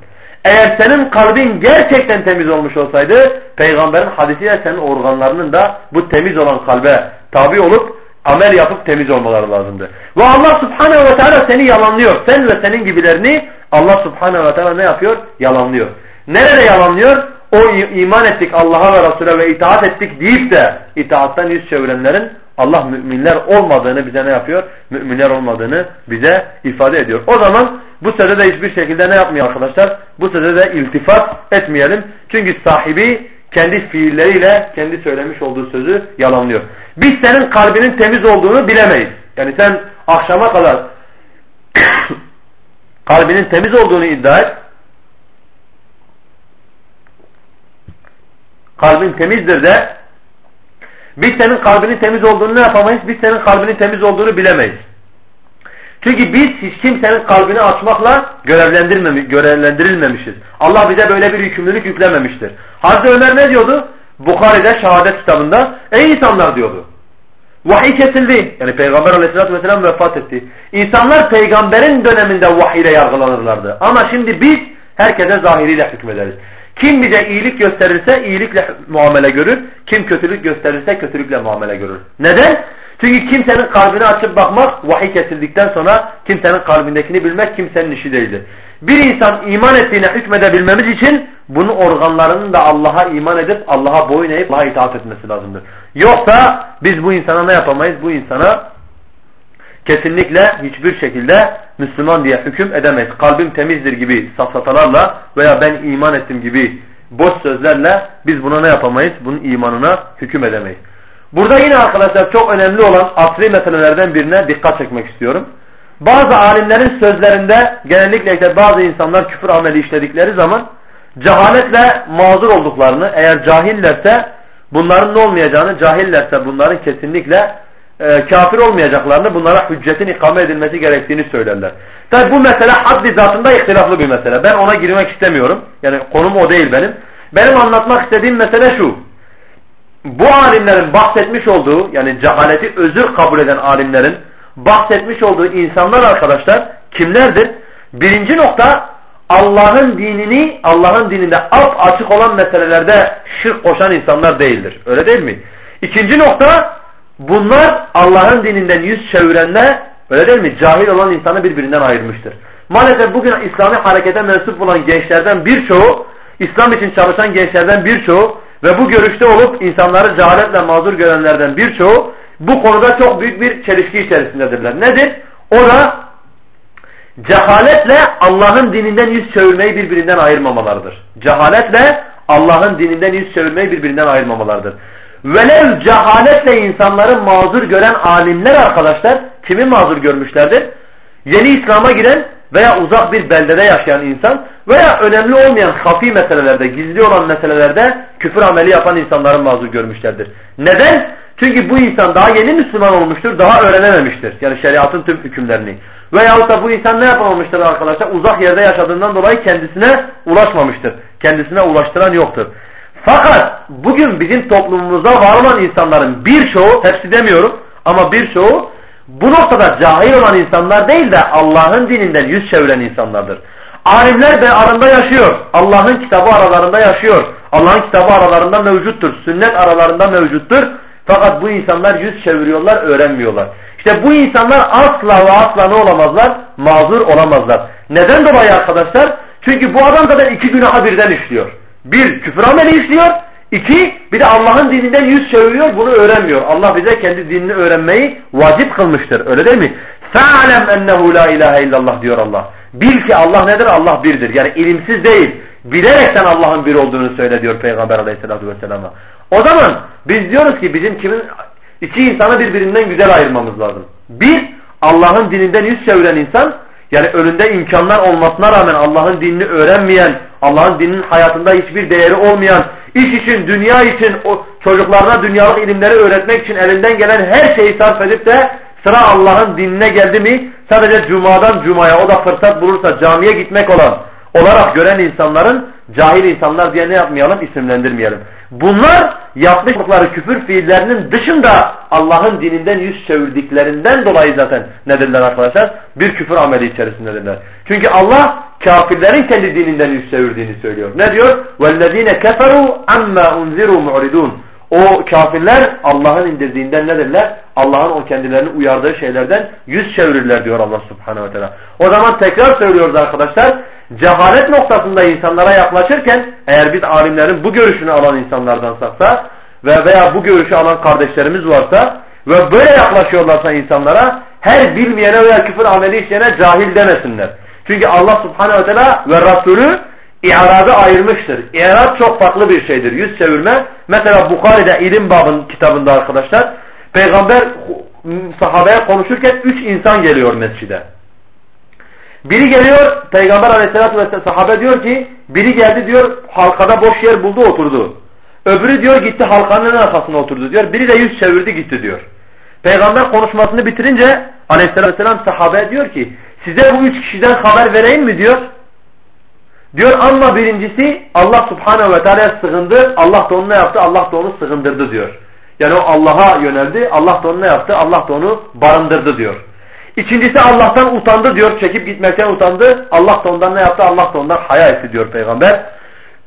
Eğer senin kalbin gerçekten temiz olmuş olsaydı peygamberin hadisiyle senin organlarının da bu temiz olan kalbe tabi olup amel yapıp temiz olmaları lazımdı. Ve Allah subhanehu ve teala seni yalanlıyor. Sen ve senin gibilerini Allah subhanehu ve teala ne yapıyor? Yalanlıyor. Nerede yalanlıyor? O iman ettik Allah'a ve Resul'e ve itaat ettik deyip de itaattan yüz çevirenlerin Allah müminler olmadığını bize ne yapıyor? Müminler olmadığını bize ifade ediyor. O zaman bu sözde de hiçbir şekilde ne yapmıyor arkadaşlar? Bu sözde de iltifat etmeyelim. Çünkü sahibi kendi fiilleriyle kendi söylemiş olduğu sözü yalanlıyor. Biz senin kalbinin temiz olduğunu bilemeyiz. Yani sen akşama kadar kalbinin temiz olduğunu iddia et. Kalbin temizdir de biz senin kalbinin temiz olduğunu ne yapamayız? Biz senin kalbinin temiz olduğunu bilemeyiz. Çünkü biz hiç kimsenin kalbini açmakla görevlendirilmemişiz. Allah bize böyle bir yükümlülük yüklememiştir. Hazreti Ömer ne diyordu? Bukhari'de şehadet kitabında ey insanlar diyordu. Vahiy kesildi. Yani Peygamber aleyhissalatü vesselam vefat etti. İnsanlar peygamberin döneminde vahiy ile yargılanırlardı. Ama şimdi biz herkese zahiriyle hükmederiz. Kim bize iyilik gösterirse iyilikle muamele görür. Kim kötülük gösterirse kötülükle muamele görür. Neden? Çünkü kimsenin kalbini açıp bakmak vahiy kesildikten sonra kimsenin kalbindekini bilmek kimsenin işi değildir. Bir insan iman ettiğine hükmedebilmemiz için bunun organlarının da Allah'a iman edip Allah'a boyun eğip Allah'a itaat etmesi lazımdır. Yoksa biz bu insana ne yapamayız? Bu insana kesinlikle hiçbir şekilde Müslüman diye hüküm edemeyiz. Kalbim temizdir gibi safsatalarla veya ben iman ettim gibi boş sözlerle biz buna ne yapamayız? Bunun imanına hüküm edemeyiz. Burada yine arkadaşlar çok önemli olan asli meselelerden birine dikkat çekmek istiyorum. Bazı alimlerin sözlerinde genellikle işte bazı insanlar küfür ameli işledikleri zaman cehaletle mazur olduklarını eğer cahillerse bunların ne olmayacağını cahillerse bunların kesinlikle e, kafir olmayacaklarını bunlara hüccetin ikame edilmesi gerektiğini söylerler. Tabi bu mesele haddi zatında ihtilaflı bir mesele. Ben ona girmek istemiyorum. Yani konum o değil benim. Benim anlatmak istediğim mesele şu. Bu alimlerin bahsetmiş olduğu yani cehaleti özür kabul eden alimlerin bahsetmiş olduğu insanlar arkadaşlar kimlerdir? Birinci nokta Allah'ın dinini Allah'ın dininde ap açık olan meselelerde şirk koşan insanlar değildir. Öyle değil mi? İkinci nokta bunlar Allah'ın dininden yüz çevirenler öyle değil mi? Cahil olan insanı birbirinden ayırmıştır. Maalesef bugün İslami harekete mensup olan gençlerden birçoğu İslam için çalışan gençlerden birçoğu ve bu görüşte olup insanları cehaletle mazur görenlerden birçoğu bu konuda çok büyük bir çelişki içerisindedirler. Nedir? O da cehaletle Allah'ın dininden yüz çevirmeyi birbirinden ayırmamalarıdır. Cehaletle Allah'ın dininden yüz çevirmeyi birbirinden ayırmamalarıdır. Velev cehaletle insanları mazur gören alimler arkadaşlar kimi mazur görmüşlerdir? Yeni İslam'a giren veya uzak bir beldede yaşayan insan veya önemli olmayan hafi meselelerde, gizli olan meselelerde küfür ameli yapan insanların mazur görmüşlerdir. Neden? Çünkü bu insan daha yeni Müslüman olmuştur, daha öğrenememiştir. Yani şeriatın tüm hükümlerini. Veyahut da bu insan ne yapamamıştır arkadaşlar? Uzak yerde yaşadığından dolayı kendisine ulaşmamıştır. Kendisine ulaştıran yoktur. Fakat bugün bizim toplumumuzda var olan insanların birçoğu, hepsi demiyorum ama birçoğu bu noktada cahil olan insanlar değil de Allah'ın dininden yüz çeviren insanlardır. Alimler de aranda yaşıyor. Allah'ın kitabı aralarında yaşıyor. Allah'ın kitabı aralarında mevcuttur. Sünnet aralarında mevcuttur. Fakat bu insanlar yüz çeviriyorlar, öğrenmiyorlar. İşte bu insanlar asla ve asla ne olamazlar? Mazur olamazlar. Neden dolayı arkadaşlar? Çünkü bu adam zaten iki günahı birden işliyor. Bir, küfür ameli işliyor. İki, bir de Allah'ın dininden yüz çeviriyor, bunu öğrenmiyor. Allah bize kendi dinini öğrenmeyi vacip kılmıştır. Öyle değil mi? فَعَلَمْ اَنَّهُ لَا اِلَٰهَ illallah diyor Allah. Bil ki Allah nedir? Allah birdir. Yani ilimsiz değil. Bilerekten Allah'ın bir olduğunu söyle diyor Peygamber aleyhissalatü vesselam'a. O zaman biz diyoruz ki bizim kimin iki insanı birbirinden güzel ayırmamız lazım. Bir, Allah'ın dininden yüz çeviren insan yani önünde imkanlar olmasına rağmen Allah'ın dinini öğrenmeyen, Allah'ın dininin hayatında hiçbir değeri olmayan, iş için, dünya için, o çocuklarına dünyalık ilimleri öğretmek için elinden gelen her şeyi sarf edip de sıra Allah'ın dinine geldi mi sadece cumadan cumaya o da fırsat bulursa camiye gitmek olan olarak gören insanların cahil insanlar diye ne yapmayalım isimlendirmeyelim. Bunlar yapmışlıkları küfür fiillerinin dışında Allah'ın dininden yüz çevirdiklerinden dolayı zaten nedirler arkadaşlar? Bir küfür ameli içerisindedirler. Çünkü Allah kafirlerin kendi dininden yüz çevirdiğini söylüyor. Ne diyor? وَالَّذ۪ينَ كَفَرُوا عَمَّا اُنْزِرُوا مُعْرِدُونَ O kafirler Allah'ın indirdiğinden nedirler? Allah'ın o kendilerini uyardığı şeylerden yüz çevirirler diyor Allah subhanehu ve teala. O zaman tekrar söylüyoruz arkadaşlar cehalet noktasında insanlara yaklaşırken eğer biz alimlerin bu görüşünü alan insanlardansaksa ve veya bu görüşü alan kardeşlerimiz varsa ve böyle yaklaşıyorlarsa insanlara her bilmeyene veya küfür ameli işleyene cahil demesinler. Çünkü Allah subhanehu ve teala ve Resulü i'radı ayırmıştır. İ'rad çok farklı bir şeydir. Yüz çevirme. Mesela Bukhari'de ilim babın kitabında arkadaşlar peygamber sahabeye konuşurken üç insan geliyor mescide. Biri geliyor Peygamber aleyhissalatü vesselam sahabe diyor ki biri geldi diyor halkada boş yer buldu oturdu. Öbürü diyor gitti halkanın arkasına oturdu diyor. Biri de yüz çevirdi gitti diyor. Peygamber konuşmasını bitirince aleyhissalatü vesselam sahabe diyor ki size bu üç kişiden haber vereyim mi diyor. Diyor ama birincisi Allah subhanehu ve teala'ya sığındı. Allah da onu ne yaptı? Allah da onu sığındırdı diyor. Yani o Allah'a yöneldi. Allah da onu ne yaptı? Allah da onu barındırdı diyor. İkincisi Allah'tan utandı diyor. Çekip gitmekten utandı. Allah da ondan ne yaptı? Allah da ondan haya etti diyor peygamber.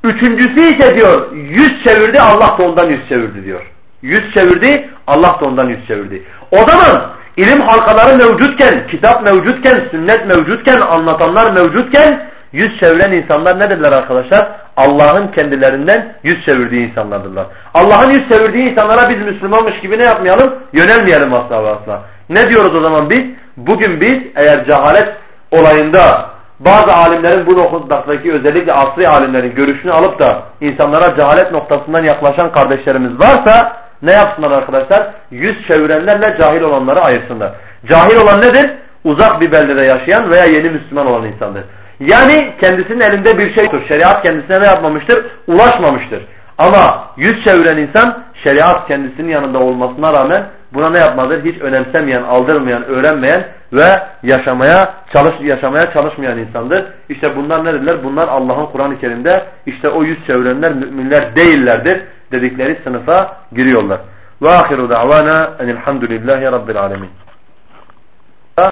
Üçüncüsü ise diyor yüz çevirdi Allah da ondan yüz çevirdi diyor. Yüz çevirdi Allah da ondan yüz çevirdi. O zaman ilim halkaları mevcutken, kitap mevcutken, sünnet mevcutken, anlatanlar mevcutken yüz çeviren insanlar nedirler arkadaşlar? Allah'ın kendilerinden yüz çevirdiği insanlardırlar. Allah'ın yüz çevirdiği insanlara biz Müslümanmış gibi ne yapmayalım? Yönelmeyelim asla ve asla. Ne diyoruz o zaman biz? Bugün biz eğer cehalet olayında bazı alimlerin bu noktadaki özellikle asri alimlerin görüşünü alıp da insanlara cehalet noktasından yaklaşan kardeşlerimiz varsa ne yapsınlar arkadaşlar? Yüz çevirenlerle cahil olanları ayırsınlar. Cahil olan nedir? Uzak bir beldede yaşayan veya yeni Müslüman olan insandır. Yani kendisinin elinde bir şey yoktur. Şeriat kendisine ne yapmamıştır? Ulaşmamıştır. Ama yüz çeviren insan şeriat kendisinin yanında olmasına rağmen buna ne yapmadır? Hiç önemsemeyen, aldırmayan, öğrenmeyen ve yaşamaya çalış yaşamaya çalışmayan insandır. İşte bunlar nedirler? Bunlar Allah'ın Kur'an-ı Kerim'de işte o yüz çevirenler müminler değillerdir dedikleri sınıfa giriyorlar. Ve ahiru da'vana enilhamdülillahi rabbil alemin.